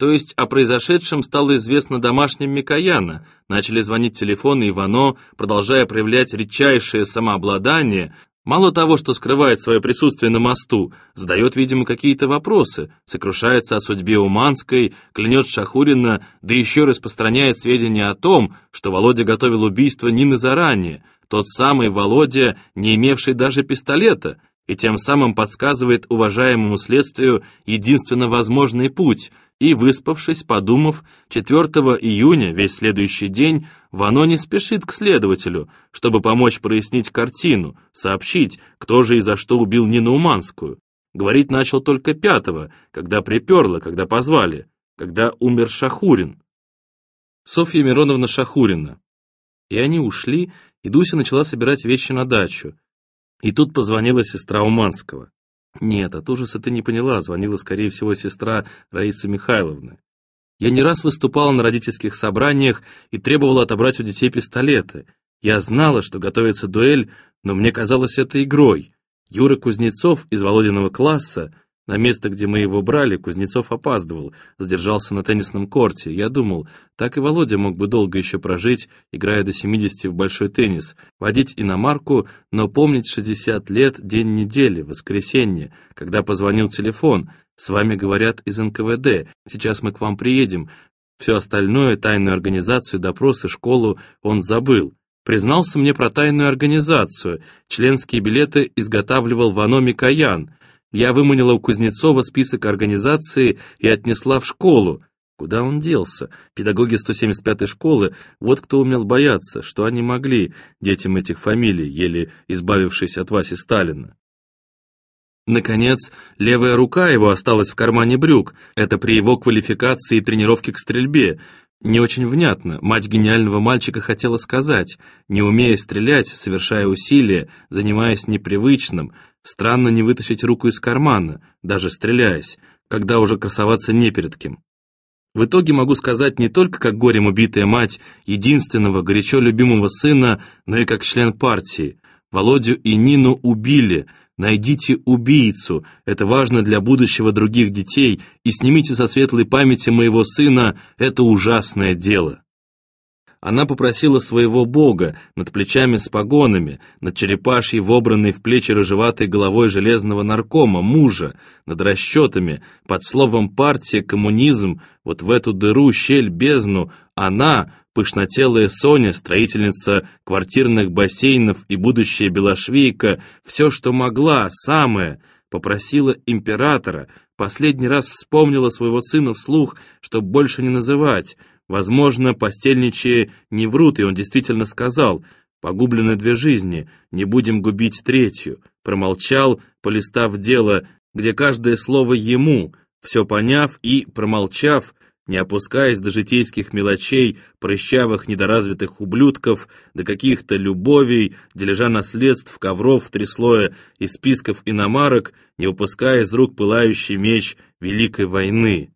То есть о произошедшем стало известно домашним Микояна. Начали звонить телефоны Ивано, продолжая проявлять редчайшее самообладание, Мало того, что скрывает свое присутствие на мосту, задает, видимо, какие-то вопросы, сокрушается о судьбе Уманской, клянет Шахурина, да еще распространяет сведения о том, что Володя готовил убийство Нины заранее, тот самый Володя, не имевший даже пистолета, и тем самым подсказывает уважаемому следствию единственно возможный путь – и, выспавшись, подумав, 4 июня, весь следующий день, Вано не спешит к следователю, чтобы помочь прояснить картину, сообщить, кто же и за что убил Нину Уманскую. Говорить начал только пятого, когда приперло, когда позвали, когда умер Шахурин. Софья Мироновна Шахурина. И они ушли, и Дуся начала собирать вещи на дачу. И тут позвонила сестра Уманского. Нет, от ужаса ты не поняла, звонила, скорее всего, сестра Раисы Михайловны. Я не раз выступала на родительских собраниях и требовала отобрать у детей пистолеты. Я знала, что готовится дуэль, но мне казалось это игрой. Юра Кузнецов из Володиного класса на место, где мы его брали, Кузнецов опаздывал, задержался на теннисном корте. Я думал, так и Володя мог бы долго еще прожить, играя до 70 в большой теннис, водить иномарку, но помнить 60 лет, день недели, воскресенье, когда позвонил телефон. С вами говорят из НКВД, сейчас мы к вам приедем. Все остальное, тайную организацию, допросы, школу он забыл. Признался мне про тайную организацию. Членские билеты изготавливал Вано Микоян. Я выманила у Кузнецова список организации и отнесла в школу. Куда он делся? Педагоги 175-й школы, вот кто умел бояться, что они могли, детям этих фамилий, еле избавившись от Васи Сталина. Наконец, левая рука его осталась в кармане брюк. Это при его квалификации и тренировке к стрельбе. Не очень внятно. Мать гениального мальчика хотела сказать, не умея стрелять, совершая усилия, занимаясь непривычным, странно не вытащить руку из кармана, даже стреляясь, когда уже красоваться не перед кем. В итоге могу сказать не только как горем убитая мать единственного горячо любимого сына, но и как член партии. Володю и Нину убили. Найдите убийцу. Это важно для будущего других детей. И снимите со светлой памяти моего сына это ужасное дело. Она попросила своего бога над плечами с погонами, над черепашьей, вобранной в плечи рыжеватой головой железного наркома, мужа, над расчетами, под словом «партия», «коммунизм», вот в эту дыру, щель, бездну, она, пышнотелая Соня, строительница квартирных бассейнов и будущая Белошвейка, все, что могла, самое, попросила императора, последний раз вспомнила своего сына вслух, чтобы больше не называть, Возможно, постельничие не врут, и он действительно сказал «Погублены две жизни, не будем губить третью». Промолчал, полистав дело, где каждое слово ему, все поняв и, промолчав, не опускаясь до житейских мелочей, прыщавых недоразвитых ублюдков, до каких-то любовей, дележа наследств, ковров, три слоя и списков иномарок, не выпуская из рук пылающий меч Великой войны.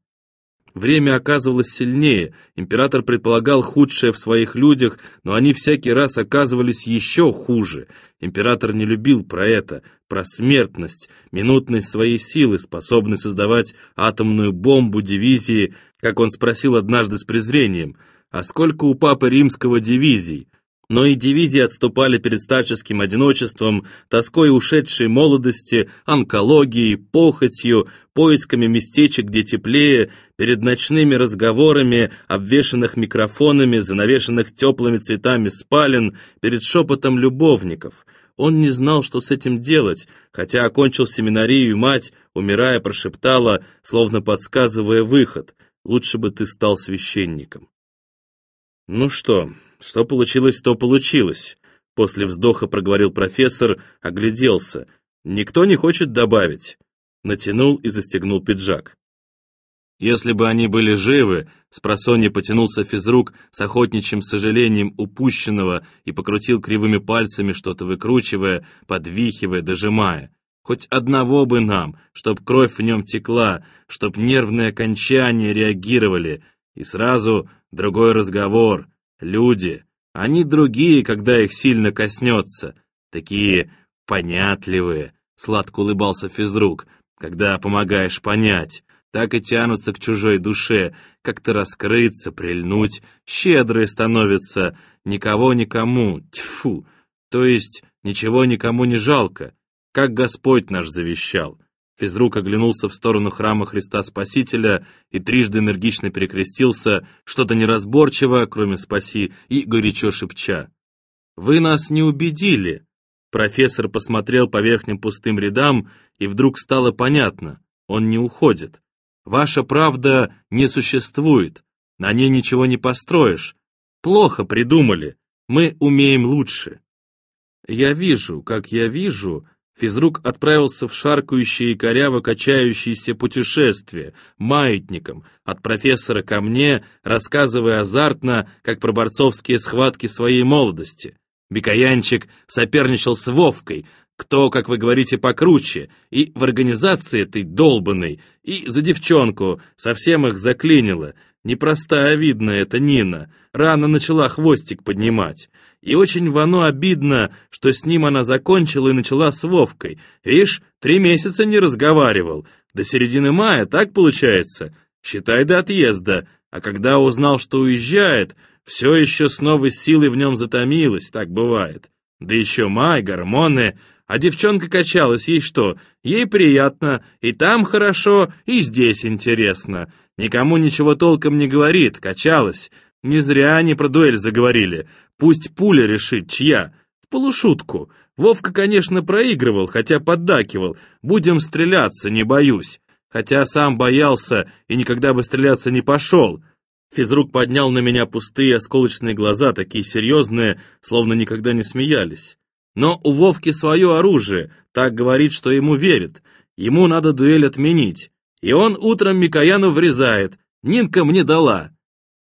Время оказывалось сильнее, император предполагал худшее в своих людях, но они всякий раз оказывались еще хуже. Император не любил про это, про смертность, минутность своей силы, способной создавать атомную бомбу дивизии, как он спросил однажды с презрением, «А сколько у папы римского дивизий?» Но и дивизии отступали перед старческим одиночеством, тоской ушедшей молодости, онкологией, похотью, поисками местечек, где теплее, перед ночными разговорами, обвешанных микрофонами, занавешенных теплыми цветами спален, перед шепотом любовников. Он не знал, что с этим делать, хотя окончил семинарию, и мать, умирая, прошептала, словно подсказывая выход, «Лучше бы ты стал священником». «Ну что, что получилось, то получилось. После вздоха проговорил профессор, огляделся. Никто не хочет добавить. Натянул и застегнул пиджак. Если бы они были живы, спросонья потянулся физрук с охотничьим сожалением упущенного и покрутил кривыми пальцами, что-то выкручивая, подвихивая, дожимая. Хоть одного бы нам, чтоб кровь в нем текла, чтоб нервные окончания реагировали, и сразу другой разговор, Люди, они другие, когда их сильно коснется. Такие понятливые, сладко улыбался физрук, когда помогаешь понять. Так и тянутся к чужой душе, как-то раскрыться, прильнуть, щедрые становятся, никого никому, тьфу, то есть ничего никому не жалко, как Господь наш завещал. Физрук оглянулся в сторону храма Христа Спасителя и трижды энергично перекрестился, что-то неразборчиво, кроме «спаси», и горячо шепча. «Вы нас не убедили!» Профессор посмотрел по верхним пустым рядам, и вдруг стало понятно, он не уходит. Ваша правда не существует, на ней ничего не построишь. Плохо придумали, мы умеем лучше. Я вижу, как я вижу, Физрук отправился в шаркающее и коряво качающееся путешествие, маятником, от профессора ко мне, рассказывая азартно, как про борцовские схватки своей молодости. Бекаянчик соперничал с Вовкой, кто, как вы говорите, покруче, и в организации этой долбанной, и за девчонку, совсем их заклинило. Непростая, видно, это Нина, рано начала хвостик поднимать. И очень Вано обидно, что с ним она закончила и начала с Вовкой. Ишь, три месяца не разговаривал. До середины мая, так получается? Считай до отъезда. А когда узнал, что уезжает, все еще с новой силой в нем затомилось, так бывает. Да еще май, гормоны. А девчонка качалась, ей что? Ей приятно, и там хорошо, и здесь интересно. Никому ничего толком не говорит, качалась. Не зря они про дуэль заговорили. Пусть пуля решит, чья. В полушутку. Вовка, конечно, проигрывал, хотя поддакивал. Будем стреляться, не боюсь. Хотя сам боялся и никогда бы стреляться не пошел. Физрук поднял на меня пустые осколочные глаза, такие серьезные, словно никогда не смеялись. Но у Вовки свое оружие, так говорит, что ему верит. Ему надо дуэль отменить. И он утром Микояну врезает. Нинка мне дала.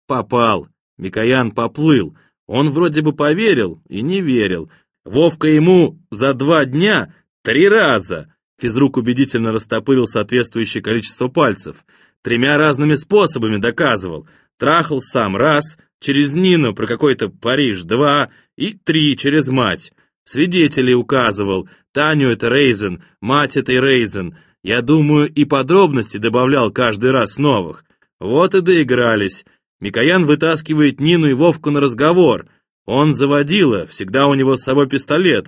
Попал. Микоян поплыл. Он вроде бы поверил и не верил. Вовка ему за два дня три раза. Физрук убедительно растопырил соответствующее количество пальцев. Тремя разными способами доказывал. Трахал сам раз, через Нину про какой-то Париж два и три через мать. Свидетелей указывал. Таню это Рейзен, мать этой Рейзен. Я думаю, и подробности добавлял каждый раз новых. Вот и доигрались. Микоян вытаскивает Нину и Вовку на разговор. Он заводила, всегда у него с собой пистолет.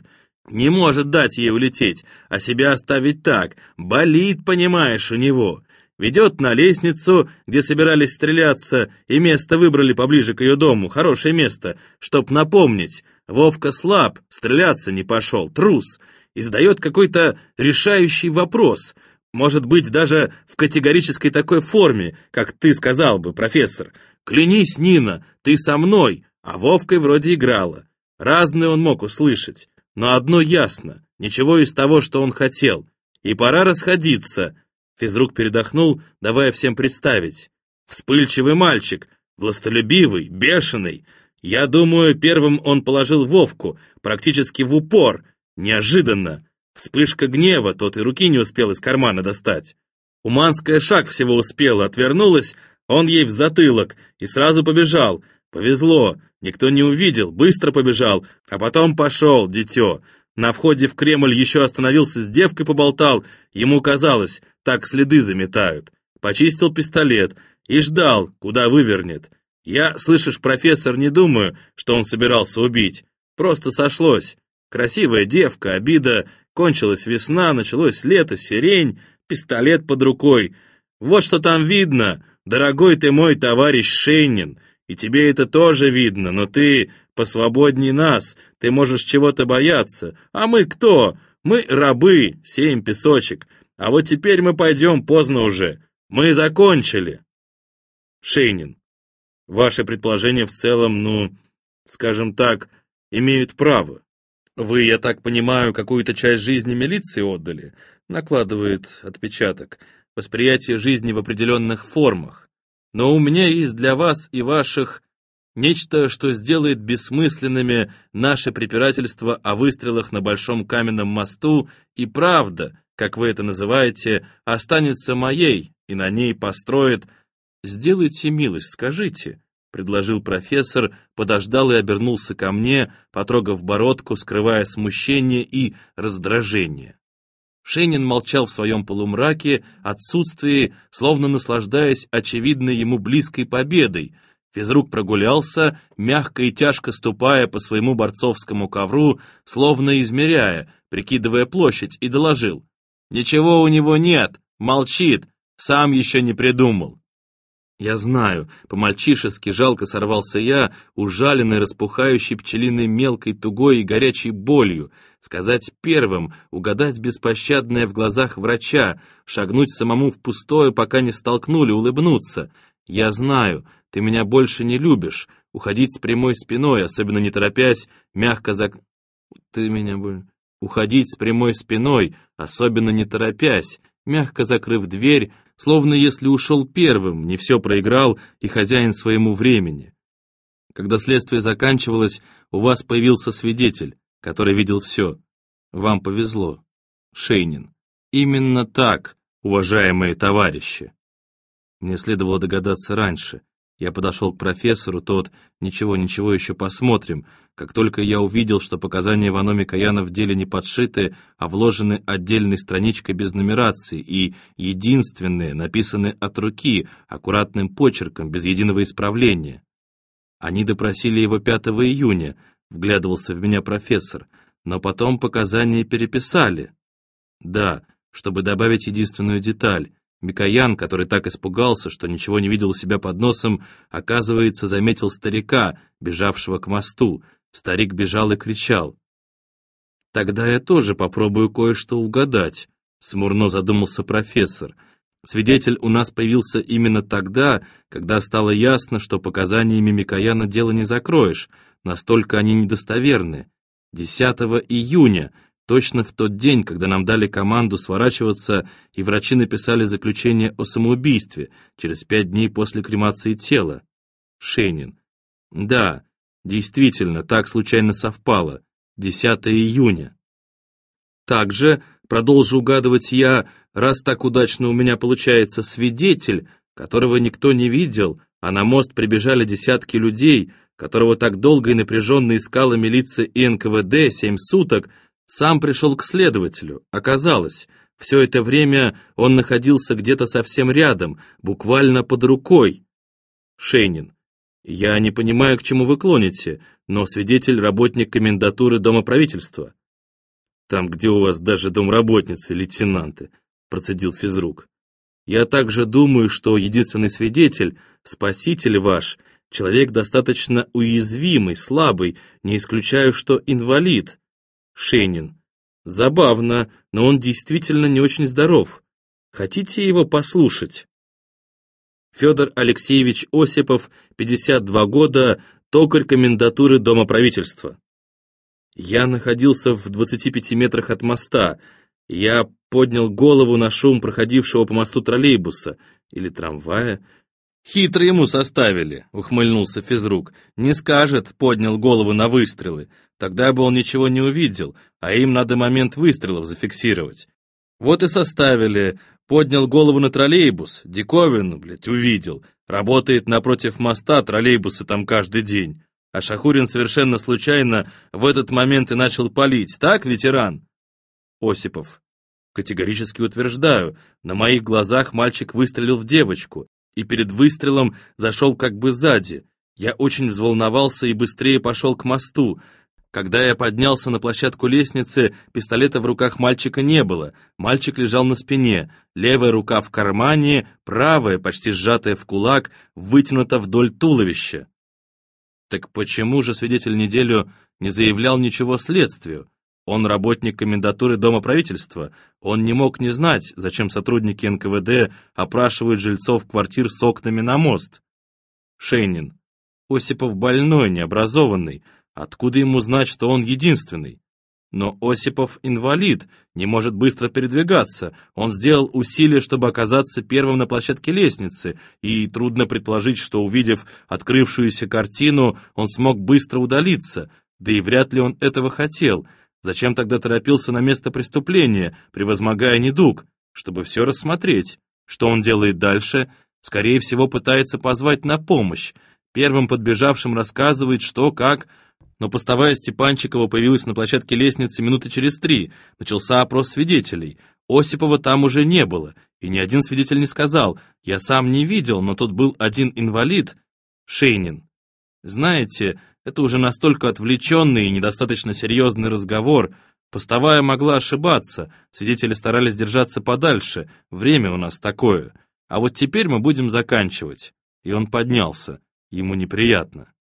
Не может дать ей улететь, а себя оставить так. Болит, понимаешь, у него. Ведет на лестницу, где собирались стреляться, и место выбрали поближе к ее дому, хорошее место, чтоб напомнить. Вовка слаб, стреляться не пошел, трус. И задает какой-то решающий вопрос. Может быть, даже в категорической такой форме, как ты сказал бы, профессор. «Клянись, Нина, ты со мной!» А Вовкой вроде играла. Разное он мог услышать. Но одно ясно, ничего из того, что он хотел. И пора расходиться. Физрук передохнул, давая всем представить. Вспыльчивый мальчик, властолюбивый, бешеный. Я думаю, первым он положил Вовку, практически в упор. Неожиданно. Вспышка гнева, тот и руки не успел из кармана достать. Уманская шаг всего успела, отвернулась, он ей в затылок и сразу побежал. Повезло, никто не увидел, быстро побежал, а потом пошел, дитё. На входе в Кремль еще остановился с девкой поболтал, ему казалось, так следы заметают. Почистил пистолет и ждал, куда вывернет. Я, слышишь, профессор, не думаю, что он собирался убить. Просто сошлось. Красивая девка, обида, кончилась весна, началось лето, сирень, пистолет под рукой. Вот что там видно, Дорогой ты мой товарищ Шейнин, и тебе это тоже видно, но ты посвободней нас, ты можешь чего-то бояться. А мы кто? Мы рабы, сеем песочек. А вот теперь мы пойдем, поздно уже. Мы закончили. Шейнин, ваши предположения в целом, ну, скажем так, имеют право. Вы, я так понимаю, какую-то часть жизни милиции отдали? Накладывает отпечаток восприятие жизни в определенных формах. Но у меня есть для вас и ваших нечто, что сделает бессмысленными наше препирательство о выстрелах на Большом каменном мосту, и правда, как вы это называете, останется моей, и на ней построит... «Сделайте милость, скажите», — предложил профессор, подождал и обернулся ко мне, потрогав бородку, скрывая смущение и раздражение. Шейнин молчал в своем полумраке, отсутствии, словно наслаждаясь очевидной ему близкой победой. Физрук прогулялся, мягко и тяжко ступая по своему борцовскому ковру, словно измеряя, прикидывая площадь, и доложил. «Ничего у него нет, молчит, сам еще не придумал». Я знаю, по-мальчишески жалко сорвался я, ужаленный, распухающий пчелиной мелкой тугой и горячей болью, сказать первым, угадать беспощадное в глазах врача, шагнуть самому в пустое, пока не столкнули, улыбнуться. Я знаю, ты меня больше не любишь, уходить с прямой спиной, особенно не торопясь, мягко зак... Ты меня больше... Уходить с прямой спиной, особенно не торопясь, мягко закрыв дверь, словно если ушел первым, не все проиграл и хозяин своему времени. Когда следствие заканчивалось, у вас появился свидетель, который видел все. Вам повезло. Шейнин. Именно так, уважаемые товарищи. Мне следовало догадаться раньше. Я подошел к профессору, тот «Ничего, ничего, еще посмотрим». Как только я увидел, что показания Ивано Микояна в деле не подшиты, а вложены отдельной страничкой без нумерации и единственные, написаны от руки, аккуратным почерком, без единого исправления. Они допросили его 5 июня, вглядывался в меня профессор, но потом показания переписали. Да, чтобы добавить единственную деталь, Микоян, который так испугался, что ничего не видел у себя под носом, оказывается, заметил старика, бежавшего к мосту. Старик бежал и кричал. «Тогда я тоже попробую кое-что угадать», — смурно задумался профессор. Свидетель у нас появился именно тогда, когда стало ясно, что показаниями Микояна дело не закроешь, настолько они недостоверны. 10 июня, точно в тот день, когда нам дали команду сворачиваться, и врачи написали заключение о самоубийстве, через пять дней после кремации тела. Шейнин. Да, действительно, так случайно совпало. 10 июня. Также, продолжу угадывать я, раз так удачно у меня получается свидетель, которого никто не видел, а на мост прибежали десятки людей, которого так долго и напряженно искала милиция и НКВД семь суток, сам пришел к следователю. Оказалось, все это время он находился где-то совсем рядом, буквально под рукой. Шейнин. Я не понимаю, к чему вы клоните, но свидетель — работник комендатуры Дома правительства. Там, где у вас даже домработницы, лейтенанты, процедил физрук. Я также думаю, что единственный свидетель, спаситель ваш, человек достаточно уязвимый, слабый, не исключаю, что инвалид. Шейнин. Забавно, но он действительно не очень здоров. Хотите его послушать? Федор Алексеевич Осипов, 52 года, токарь комендатуры Дома правительства. Я находился в 25 метрах от моста. Я поднял голову на шум проходившего по мосту троллейбуса или трамвая. «Хитро ему составили», — ухмыльнулся физрук. «Не скажет, поднял голову на выстрелы. Тогда бы он ничего не увидел, а им надо момент выстрелов зафиксировать. Вот и составили. Поднял голову на троллейбус, диковину, блядь, увидел. Работает напротив моста, троллейбусы там каждый день. А Шахурин совершенно случайно в этот момент и начал палить. Так, ветеран?» Осипов. Категорически утверждаю, на моих глазах мальчик выстрелил в девочку, и перед выстрелом зашел как бы сзади. Я очень взволновался и быстрее пошел к мосту. Когда я поднялся на площадку лестницы, пистолета в руках мальчика не было. Мальчик лежал на спине, левая рука в кармане, правая, почти сжатая в кулак, вытянута вдоль туловища. Так почему же свидетель неделю не заявлял ничего следствию? Он работник комендатуры Дома правительства. Он не мог не знать, зачем сотрудники НКВД опрашивают жильцов квартир с окнами на мост. Шейнин. Осипов больной, необразованный. Откуда ему знать, что он единственный? Но Осипов инвалид, не может быстро передвигаться. Он сделал усилия, чтобы оказаться первым на площадке лестницы, и трудно предположить, что, увидев открывшуюся картину, он смог быстро удалиться. Да и вряд ли он этого хотел — Зачем тогда торопился на место преступления, превозмогая недуг? Чтобы все рассмотреть. Что он делает дальше? Скорее всего, пытается позвать на помощь. Первым подбежавшим рассказывает, что, как... Но постовая Степанчикова появилась на площадке лестницы минуты через три. Начался опрос свидетелей. Осипова там уже не было, и ни один свидетель не сказал. Я сам не видел, но тут был один инвалид, Шейнин. Знаете, это уже настолько отвлеченный и недостаточно серьезный разговор. Постовая могла ошибаться, свидетели старались держаться подальше, время у нас такое. А вот теперь мы будем заканчивать. И он поднялся. Ему неприятно.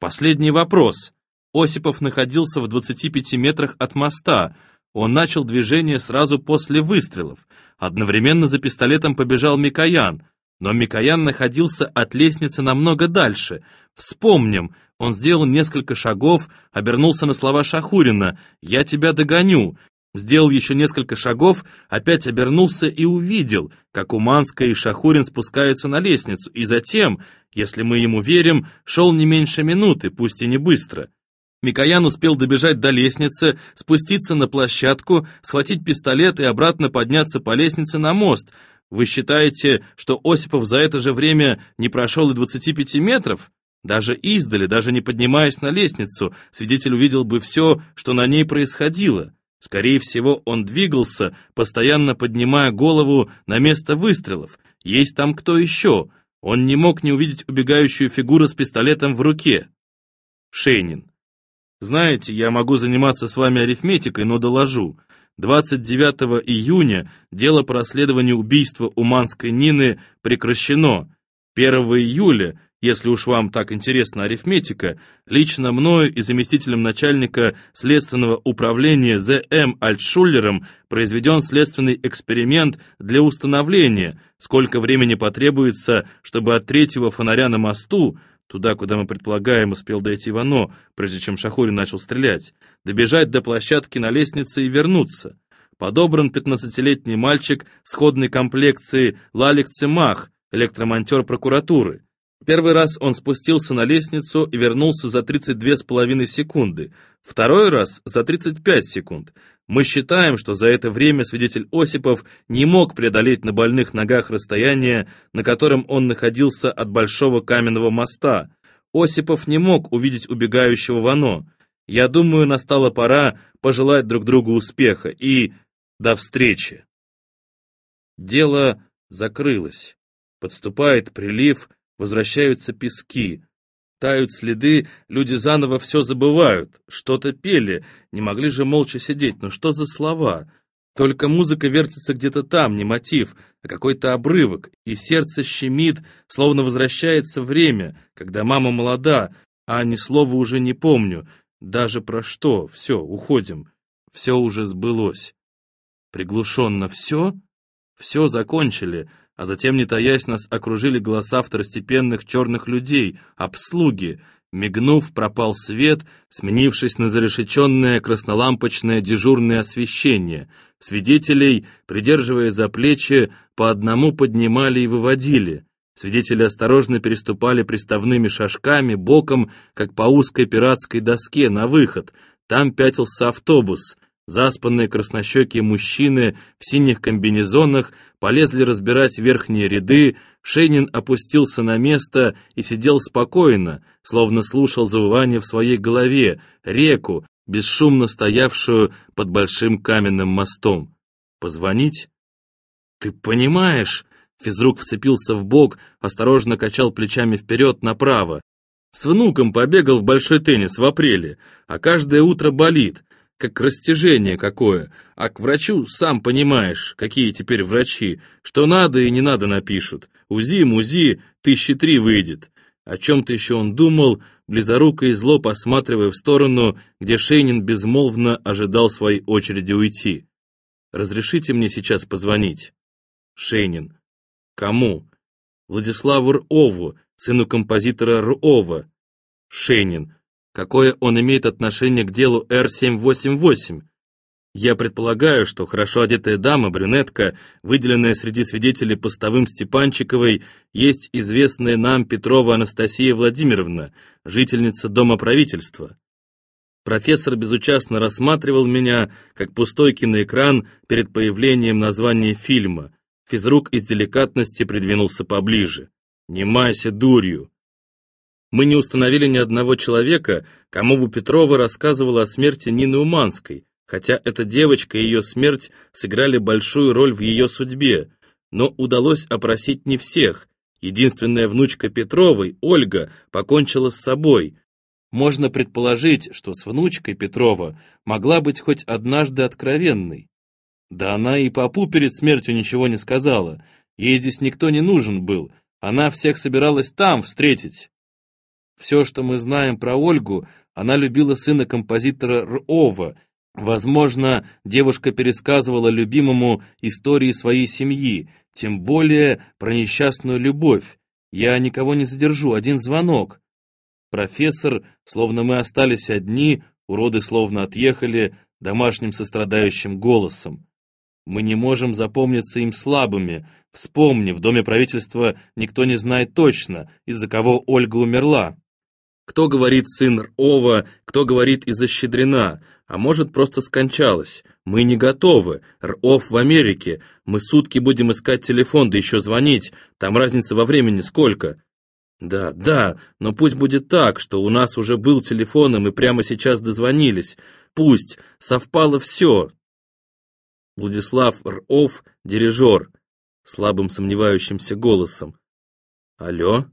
Последний вопрос. Осипов находился в 25 метрах от моста. Он начал движение сразу после выстрелов. Одновременно за пистолетом побежал Микоян. Но Микоян находился от лестницы намного дальше. Вспомним, он сделал несколько шагов, обернулся на слова Шахурина «Я тебя догоню», сделал еще несколько шагов, опять обернулся и увидел, как Уманская и Шахурин спускаются на лестницу, и затем, если мы ему верим, шел не меньше минуты, пусть и не быстро. Микоян успел добежать до лестницы, спуститься на площадку, схватить пистолет и обратно подняться по лестнице на мост. Вы считаете, что Осипов за это же время не прошел и 25 метров? Даже издали, даже не поднимаясь на лестницу, свидетель увидел бы все, что на ней происходило. Скорее всего, он двигался, постоянно поднимая голову на место выстрелов. Есть там кто еще. Он не мог не увидеть убегающую фигуру с пистолетом в руке. Шейнин. Знаете, я могу заниматься с вами арифметикой, но доложу. 29 июня дело по расследованию убийства Уманской Нины прекращено. 1 июля если уж вам так интересна арифметика, лично мною и заместителем начальника следственного управления З.М. Альтшуллером произведен следственный эксперимент для установления, сколько времени потребуется, чтобы от третьего фонаря на мосту, туда, куда мы предполагаем успел дойти Вано, прежде чем Шахурин начал стрелять, добежать до площадки на лестнице и вернуться. Подобран 15-летний мальчик сходной комплекции Лалик Цемах, электромонтер прокуратуры. Первый раз он спустился на лестницу и вернулся за 32,5 секунды, второй раз за 35 секунд. Мы считаем, что за это время свидетель Осипов не мог преодолеть на больных ногах расстояние, на котором он находился от большого каменного моста. Осипов не мог увидеть убегающего Вано. Я думаю, настала пора пожелать друг другу успеха и до встречи. Дело закрылось. Подступает прилив, возвращаются пески. Тают следы, люди заново все забывают, что-то пели, не могли же молча сидеть, но что за слова? Только музыка вертится где-то там, не мотив, а какой-то обрывок, и сердце щемит, словно возвращается время, когда мама молода, а ни слова уже не помню, даже про что, все, уходим, все уже сбылось. Приглушенно все? Все закончили, а затем, не таясь, нас окружили голоса второстепенных черных людей, обслуги. Мигнув, пропал свет, сменившись на зарешеченное краснолампочное дежурное освещение. Свидетелей, придерживая за плечи, по одному поднимали и выводили. Свидетели осторожно переступали приставными шажками боком, как по узкой пиратской доске, на выход. Там пятился автобус. Заспанные краснощекие мужчины в синих комбинезонах полезли разбирать верхние ряды, Шейнин опустился на место и сидел спокойно, словно слушал завывание в своей голове, реку, бесшумно стоявшую под большим каменным мостом. «Позвонить?» «Ты понимаешь?» Физрук вцепился в бок, осторожно качал плечами вперед направо. «С внуком побегал в большой теннис в апреле, а каждое утро болит как растяжение какое, а к врачу, сам понимаешь, какие теперь врачи, что надо и не надо напишут. УЗИ, МУЗИ, тысячи три выйдет. О чем-то еще он думал, близоруко и зло посматривая в сторону, где Шейнин безмолвно ожидал своей очереди уйти. «Разрешите мне сейчас позвонить?» Шейнин. «Кому?» Владиславу Рову, сыну композитора Рова. Шейнин. Какое он имеет отношение к делу Р-788? Я предполагаю, что хорошо одетая дама, брюнетка, выделенная среди свидетелей постовым Степанчиковой, есть известная нам Петрова Анастасия Владимировна, жительница Дома правительства. Профессор безучастно рассматривал меня, как пустой киноэкран перед появлением названия фильма. Физрук из деликатности придвинулся поближе. «Не майся дурью! Мы не установили ни одного человека, кому бы Петрова рассказывала о смерти Нины Уманской, хотя эта девочка и ее смерть сыграли большую роль в ее судьбе, но удалось опросить не всех. Единственная внучка Петровой, Ольга, покончила с собой. Можно предположить, что с внучкой Петрова могла быть хоть однажды откровенной. Да она и папу перед смертью ничего не сказала. Ей здесь никто не нужен был. Она всех собиралась там встретить. Все, что мы знаем про Ольгу, она любила сына композитора Рова. Возможно, девушка пересказывала любимому истории своей семьи, тем более про несчастную любовь. Я никого не задержу, один звонок. Профессор, словно мы остались одни, уроды словно отъехали, домашним сострадающим голосом. Мы не можем запомниться им слабыми. Вспомни, в Доме правительства никто не знает точно, из-за кого Ольга умерла. Кто говорит сын Ова, кто говорит из-за а может просто скончалась. Мы не готовы. Ров в Америке. Мы сутки будем искать телефон, да еще звонить. Там разница во времени сколько? Да, да, но пусть будет так, что у нас уже был телефон, и мы прямо сейчас дозвонились. Пусть. Совпало все. Владислав Ров, дирижер, слабым сомневающимся голосом. Алло?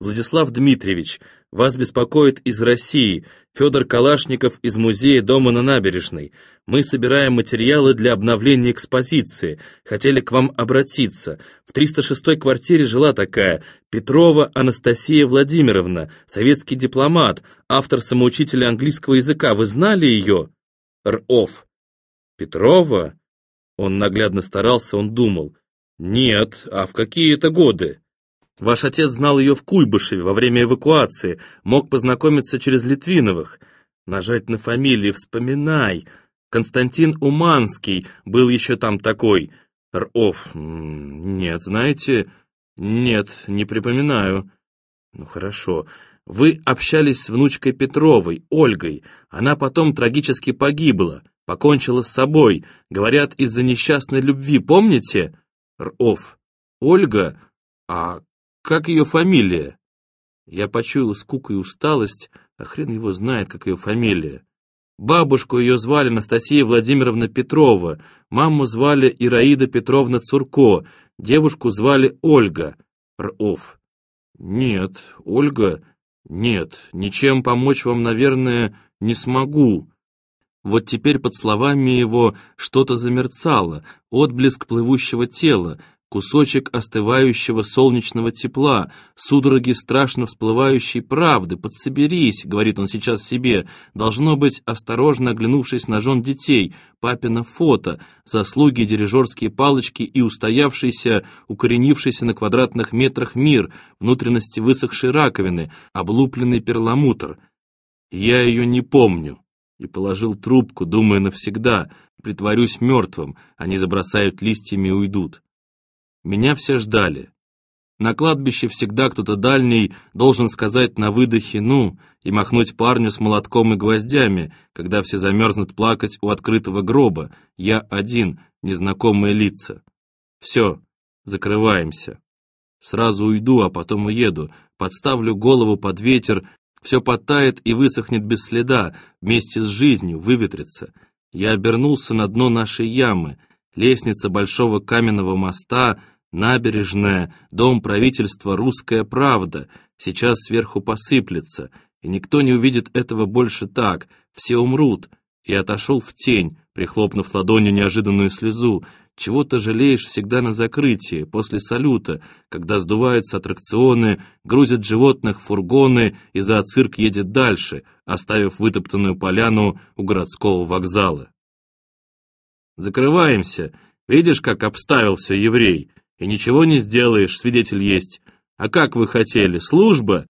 Владислав Дмитриевич, вас беспокоит из России, Федор Калашников из музея дома на набережной. Мы собираем материалы для обновления экспозиции. Хотели к вам обратиться. В 306-й квартире жила такая Петрова Анастасия Владимировна, советский дипломат, автор самоучителя английского языка. Вы знали ее? Р.Оф. Петрова? Он наглядно старался, он думал. Нет, а в какие это годы? Ваш отец знал ее в Куйбышеве во время эвакуации, мог познакомиться через Литвиновых. Нажать на фамилии, вспоминай. Константин Уманский был еще там такой. Ров. Нет, знаете, нет, не припоминаю. Ну хорошо. Вы общались с внучкой Петровой, Ольгой. Она потом трагически погибла, покончила с собой. Говорят, из-за несчастной любви, помните? Ров. Ольга? А как ее фамилия? Я почуял скуку и усталость, а хрен его знает, как ее фамилия. Бабушку ее звали Анастасия Владимировна Петрова, маму звали Ираида Петровна Цурко, девушку звали Ольга. Р.Оф. Нет, Ольга, нет, ничем помочь вам, наверное, не смогу. Вот теперь под словами его что-то замерцало, отблеск плывущего тела, кусочек остывающего солнечного тепла, судороги страшно всплывающей правды. «Подсоберись», — говорит он сейчас себе, должно быть, осторожно оглянувшись на жен детей, папина фото, заслуги, дирижерские палочки и устоявшийся, укоренившийся на квадратных метрах мир, внутренности высохшей раковины, облупленный перламутр. Я ее не помню. И положил трубку, думая навсегда, притворюсь мертвым, они забросают листьями и уйдут. Меня все ждали. На кладбище всегда кто-то дальний должен сказать на выдохе «ну» и махнуть парню с молотком и гвоздями, когда все замерзнут плакать у открытого гроба. Я один, незнакомые лица. Все, закрываемся. Сразу уйду, а потом уеду, подставлю голову под ветер, все подтает и высохнет без следа, вместе с жизнью выветрится. Я обернулся на дно нашей ямы, лестница большого каменного моста, набережная, дом правительства «Русская правда», сейчас сверху посыплется, и никто не увидит этого больше так, все умрут, и отошел в тень, прихлопнув ладонью неожиданную слезу, чего ты жалеешь всегда на закрытии, после салюта, когда сдуваются аттракционы, грузят животных фургоны и зооцирк едет дальше, оставив вытоптанную поляну у городского вокзала. Закрываемся. Видишь, как обставил все еврей? И ничего не сделаешь, свидетель есть. А как вы хотели, служба?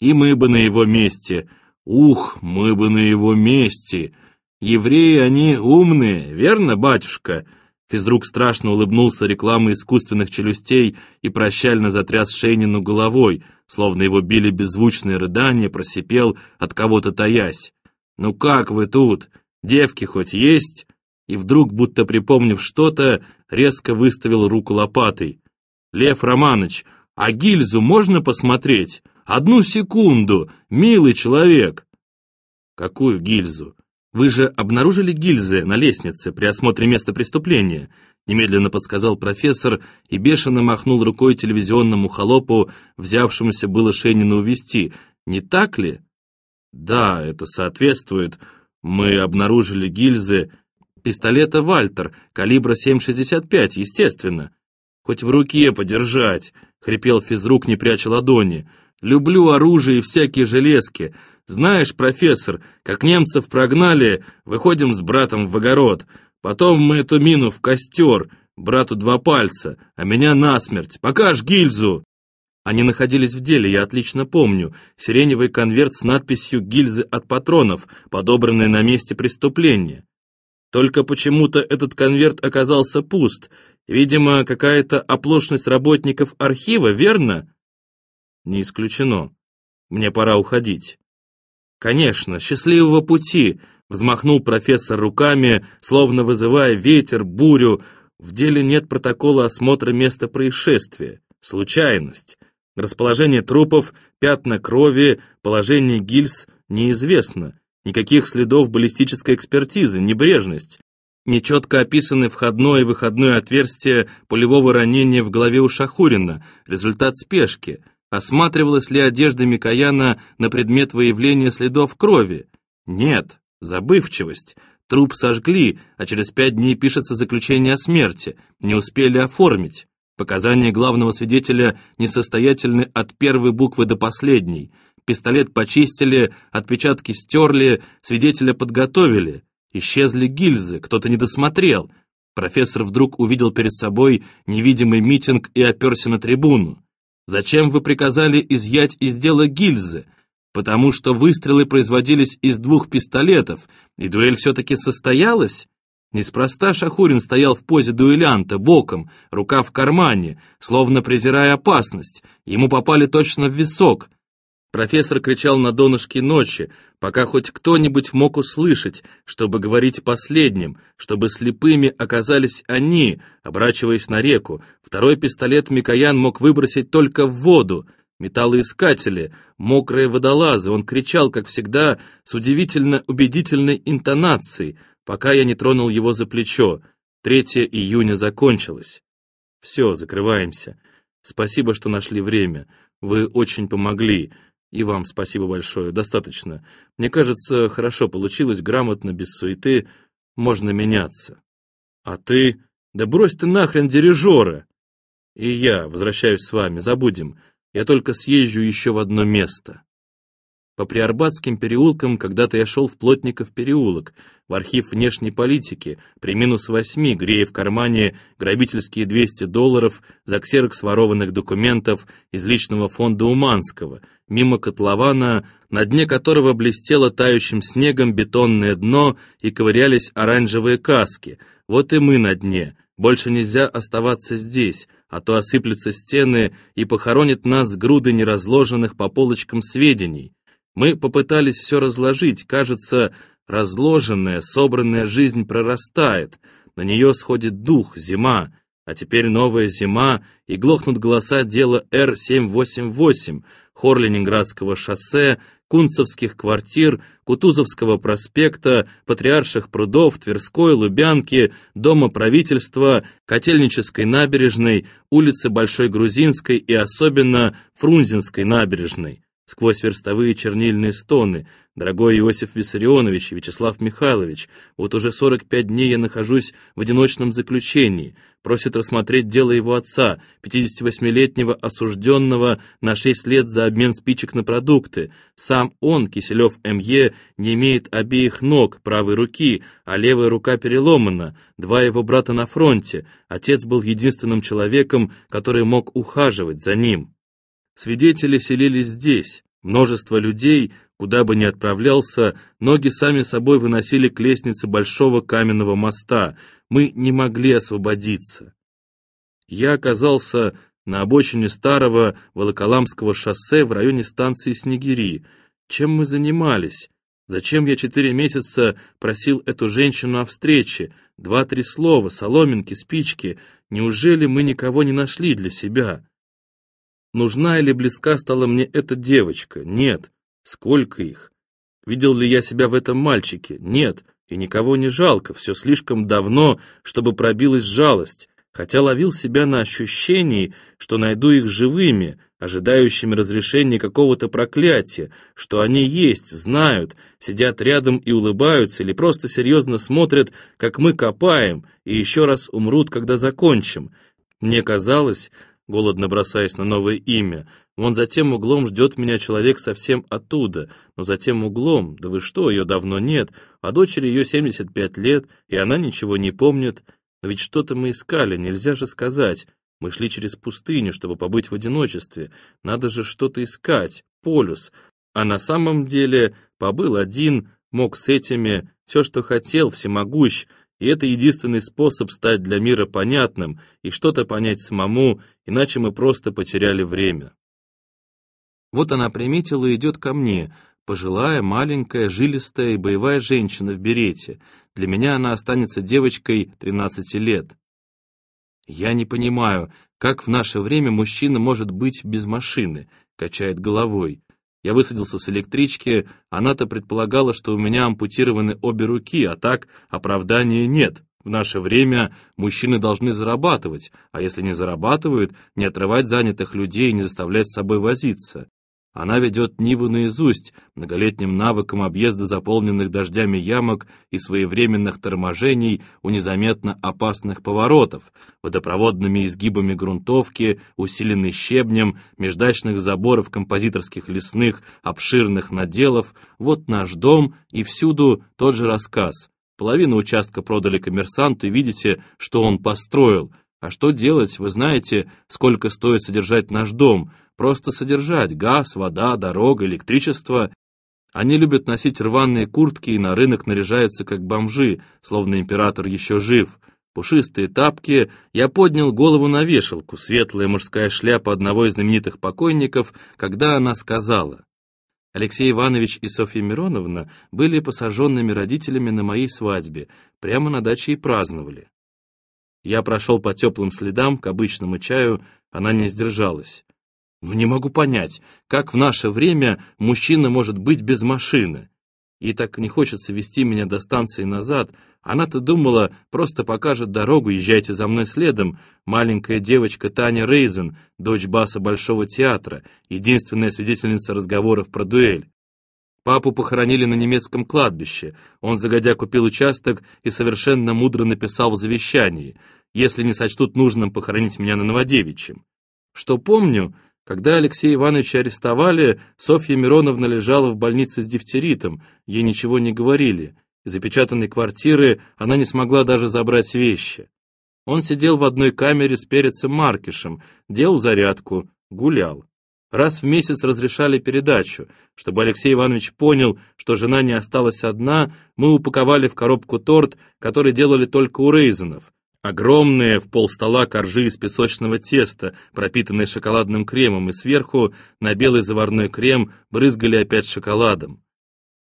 И мы бы на его месте. Ух, мы бы на его месте. Евреи, они умные, верно, батюшка?» Физрук страшно улыбнулся рекламой искусственных челюстей и прощально затряс Шейнину головой, словно его били беззвучные рыдания, просипел, от кого-то таясь. «Ну как вы тут? Девки хоть есть?» И вдруг, будто припомнив что-то, резко выставил руку лопатой. «Лев Романович, а гильзу можно посмотреть? Одну секунду, милый человек!» «Какую гильзу? Вы же обнаружили гильзы на лестнице при осмотре места преступления?» Немедленно подсказал профессор и бешено махнул рукой телевизионному холопу, взявшемуся было Шенина увести. «Не так ли?» «Да, это соответствует. Мы обнаружили гильзы Пистолета «Вальтер», калибра 7,65, естественно. Хоть в руке подержать, хрипел физрук, не пряча ладони. Люблю оружие и всякие железки. Знаешь, профессор, как немцев прогнали, выходим с братом в огород. Потом мы эту мину в костер, брату два пальца, а меня насмерть. Покаж гильзу!» Они находились в деле, я отлично помню. Сиреневый конверт с надписью «Гильзы от патронов», подобранный на месте преступления. Только почему-то этот конверт оказался пуст. Видимо, какая-то оплошность работников архива, верно? Не исключено. Мне пора уходить. Конечно, счастливого пути, взмахнул профессор руками, словно вызывая ветер, бурю. В деле нет протокола осмотра места происшествия. Случайность. Расположение трупов, пятна крови, положение гильз неизвестно. Никаких следов баллистической экспертизы, небрежность. Нечетко описаны входное и выходное отверстие пулевого ранения в голове у Шахурина, результат спешки. Осматривалась ли одежда Микояна на предмет выявления следов крови? Нет, забывчивость. Труп сожгли, а через пять дней пишется заключение о смерти. Не успели оформить. Показания главного свидетеля несостоятельны от первой буквы до последней. Пистолет почистили, отпечатки стерли, свидетеля подготовили. Исчезли гильзы, кто-то не досмотрел. Профессор вдруг увидел перед собой невидимый митинг и оперся на трибуну. «Зачем вы приказали изъять из дела гильзы?» «Потому что выстрелы производились из двух пистолетов, и дуэль все-таки состоялась?» Неспроста Шахурин стоял в позе дуэлянта, боком, рука в кармане, словно презирая опасность. Ему попали точно в висок. Профессор кричал на донышке ночи, пока хоть кто-нибудь мог услышать, чтобы говорить последним, чтобы слепыми оказались они, обращаясь на реку. Второй пистолет Микоян мог выбросить только в воду. Металлоискатели, мокрые водолазы, он кричал, как всегда, с удивительно убедительной интонацией, пока я не тронул его за плечо. 3 июня закончилось. Все, закрываемся. Спасибо, что нашли время. Вы очень помогли. И вам спасибо большое, достаточно. Мне кажется, хорошо получилось, грамотно, без суеты. Можно меняться. А ты? Да брось ты нахрен дирижера! И я возвращаюсь с вами, забудем. Я только съезжу еще в одно место. По Приарбатским переулкам когда-то я шел в Плотников переулок, в архив внешней политики, при минус восьми, грея в кармане грабительские 200 долларов за ксерокс ворованных документов из личного фонда Уманского, мимо котлована, на дне которого блестело тающим снегом бетонное дно и ковырялись оранжевые каски. Вот и мы на дне. Больше нельзя оставаться здесь, а то осыплются стены и похоронят нас груды неразложенных по полочкам сведений. Мы попытались все разложить, кажется, разложенная, собранная жизнь прорастает, на нее сходит дух, зима, а теперь новая зима, и глохнут голоса дела Р-788, хор Ленинградского шоссе, Кунцевских квартир, Кутузовского проспекта, Патриарших прудов, Тверской, Лубянки, Дома правительства, Котельнической набережной, улицы Большой Грузинской и особенно Фрунзенской набережной сквозь верстовые чернильные стоны. Дорогой Иосиф Виссарионович и Вячеслав Михайлович, вот уже 45 дней я нахожусь в одиночном заключении. Просит рассмотреть дело его отца, 58-летнего осужденного на 6 лет за обмен спичек на продукты. Сам он, Киселев М.Е., не имеет обеих ног, правой руки, а левая рука переломана. Два его брата на фронте. Отец был единственным человеком, который мог ухаживать за ним. Свидетели селились здесь. Множество людей, куда бы ни отправлялся, ноги сами собой выносили к лестнице большого каменного моста. Мы не могли освободиться. Я оказался на обочине старого Волоколамского шоссе в районе станции Снегири. Чем мы занимались? Зачем я четыре месяца просил эту женщину о встрече? Два-три слова, соломинки, спички. Неужели мы никого не нашли для себя? Нужна или близка стала мне эта девочка? Нет. Сколько их? Видел ли я себя в этом мальчике? Нет. И никого не жалко, все слишком давно, чтобы пробилась жалость, хотя ловил себя на ощущении, что найду их живыми, ожидающими разрешения какого-то проклятия, что они есть, знают, сидят рядом и улыбаются или просто серьезно смотрят, как мы копаем, и еще раз умрут, когда закончим. Мне казалось, голодно бросаясь на новое имя. Вон за тем углом ждет меня человек совсем оттуда, но за тем углом, да вы что, ее давно нет, а дочери ее 75 лет, и она ничего не помнит. Но ведь что-то мы искали, нельзя же сказать. Мы шли через пустыню, чтобы побыть в одиночестве. Надо же что-то искать, полюс. А на самом деле побыл один, мог с этими, все, что хотел, всемогущ, и это единственный способ стать для мира понятным и что-то понять самому, иначе мы просто потеряли время. Вот она приметила и идет ко мне, пожилая, маленькая, жилистая и боевая женщина в берете. Для меня она останется девочкой 13 лет. Я не понимаю, как в наше время мужчина может быть без машины, качает головой. Я высадился с электрички, она-то предполагала, что у меня ампутированы обе руки, а так оправдания нет. В наше время мужчины должны зарабатывать, а если не зарабатывают, не отрывать занятых людей и не заставлять с собой возиться. Она ведет Ниву наизусть, многолетним навыком объезда заполненных дождями ямок и своевременных торможений у незаметно опасных поворотов, водопроводными изгибами грунтовки, усиленной щебнем, междачных заборов композиторских лесных, обширных наделов. Вот наш дом, и всюду тот же рассказ. Половину участка продали коммерсанту, и видите, что он построил. А что делать, вы знаете, сколько стоит содержать наш дом? Просто содержать газ, вода, дорога, электричество. Они любят носить рваные куртки и на рынок наряжаются как бомжи, словно император еще жив. Пушистые тапки, я поднял голову на вешалку, светлая мужская шляпа одного из знаменитых покойников, когда она сказала, Алексей Иванович и Софья Мироновна были посаженными родителями на моей свадьбе, прямо на даче и праздновали. Я прошел по теплым следам к обычному чаю, она не сдержалась. Ну не могу понять, как в наше время мужчина может быть без машины? И так не хочется вести меня до станции назад, она-то думала, просто покажет дорогу, езжайте за мной следом. Маленькая девочка Таня Рейзен, дочь баса Большого театра, единственная свидетельница разговоров про дуэль. Папу похоронили на немецком кладбище. Он загодя купил участок и совершенно мудро написал в завещании, если не сочтут нужным похоронить меня на Новодевичьем. Что помню, когда Алексея Ивановича арестовали, Софья Мироновна лежала в больнице с дифтеритом, ей ничего не говорили. Из запечатанной квартиры она не смогла даже забрать вещи. Он сидел в одной камере с перецем Маркишем, делал зарядку, гулял. Раз в месяц разрешали передачу. Чтобы Алексей Иванович понял, что жена не осталась одна, мы упаковали в коробку торт, который делали только у Рейзенов. Огромные в полстола коржи из песочного теста, пропитанные шоколадным кремом, и сверху на белый заварной крем брызгали опять шоколадом.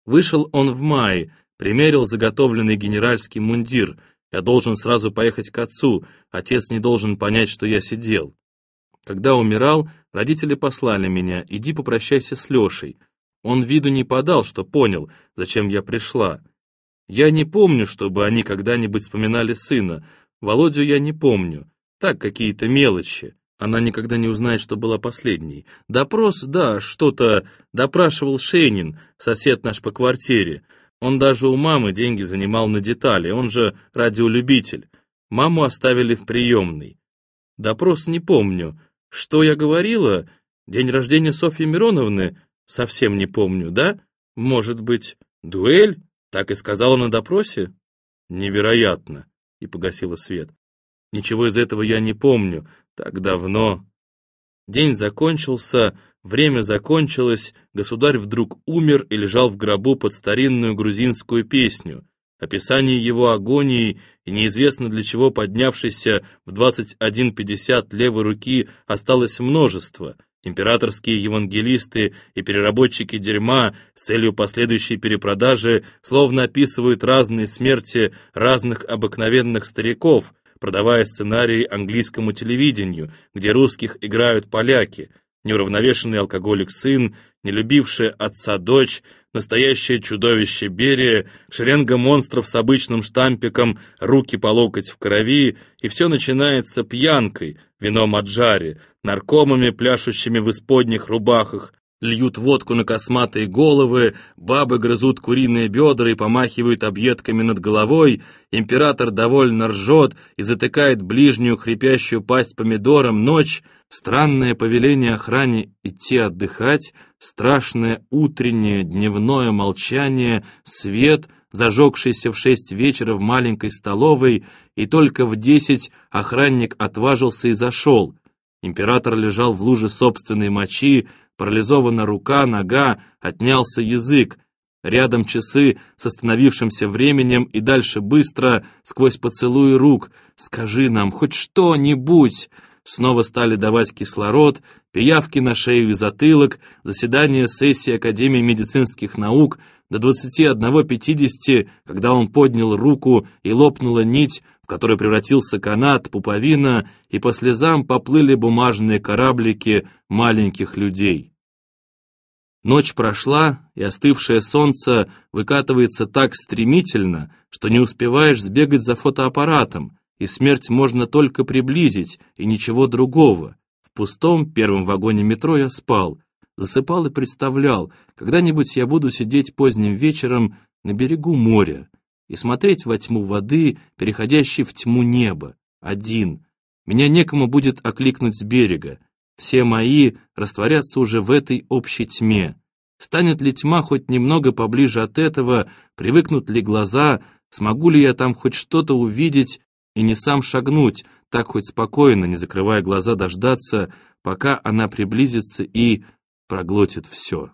Вышел он в мае, Примерил заготовленный генеральский мундир. Я должен сразу поехать к отцу. Отец не должен понять, что я сидел. Когда умирал, родители послали меня. Иди попрощайся с Лешей. Он виду не подал, что понял, зачем я пришла. Я не помню, чтобы они когда-нибудь вспоминали сына. Володю я не помню. Так, какие-то мелочи. Она никогда не узнает, что была последней. Допрос, да, что-то допрашивал Шейнин, сосед наш по квартире. Он даже у мамы деньги занимал на детали, он же радиолюбитель. Маму оставили в приемной. Допрос не помню. Что я говорила? День рождения Софьи Мироновны? Совсем не помню, да? Может быть, дуэль? Так и сказала на допросе? Невероятно. И погасила свет. Ничего из этого я не помню. Так давно. День закончился, Время закончилось, государь вдруг умер и лежал в гробу под старинную грузинскую песню. Описание его агонии и неизвестно для чего поднявшейся в 21.50 левой руки осталось множество. Императорские евангелисты и переработчики дерьма с целью последующей перепродажи словно описывают разные смерти разных обыкновенных стариков, продавая сценарии английскому телевидению, где русских играют поляки – неуравновешенный алкоголик-сын, не любившая отца дочь, настоящее чудовище Берия, шеренга монстров с обычным штампиком, руки по локоть в крови, и все начинается пьянкой, вином от жари, наркомами, пляшущими в исподних рубахах, льют водку на косматые головы, бабы грызут куриные бедра и помахивают объедками над головой, император довольно ржет и затыкает ближнюю хрипящую пасть помидором ночь, странное повеление охране идти отдыхать, страшное утреннее дневное молчание, свет, зажегшийся в шесть вечера в маленькой столовой, и только в десять охранник отважился и зашел. Император лежал в луже собственной мочи, парализована рука, нога, отнялся язык. Рядом часы с остановившимся временем и дальше быстро, сквозь поцелуи рук. «Скажи нам хоть что-нибудь!» Снова стали давать кислород, пиявки на шею и затылок, заседание сессии Академии медицинских наук до 21.50, когда он поднял руку и лопнула нить, в которой превратился канат, пуповина, и по слезам поплыли бумажные кораблики маленьких людей. Ночь прошла, и остывшее солнце выкатывается так стремительно, что не успеваешь сбегать за фотоаппаратом, и смерть можно только приблизить, и ничего другого. В пустом первом вагоне метро я спал, засыпал и представлял, когда-нибудь я буду сидеть поздним вечером на берегу моря и смотреть во тьму воды, переходящей в тьму неба, один. Меня некому будет окликнуть с берега. Все мои растворятся уже в этой общей тьме. Станет ли тьма хоть немного поближе от этого, привыкнут ли глаза, смогу ли я там хоть что-то увидеть и не сам шагнуть, так хоть спокойно, не закрывая глаза, дождаться, пока она приблизится и проглотит все.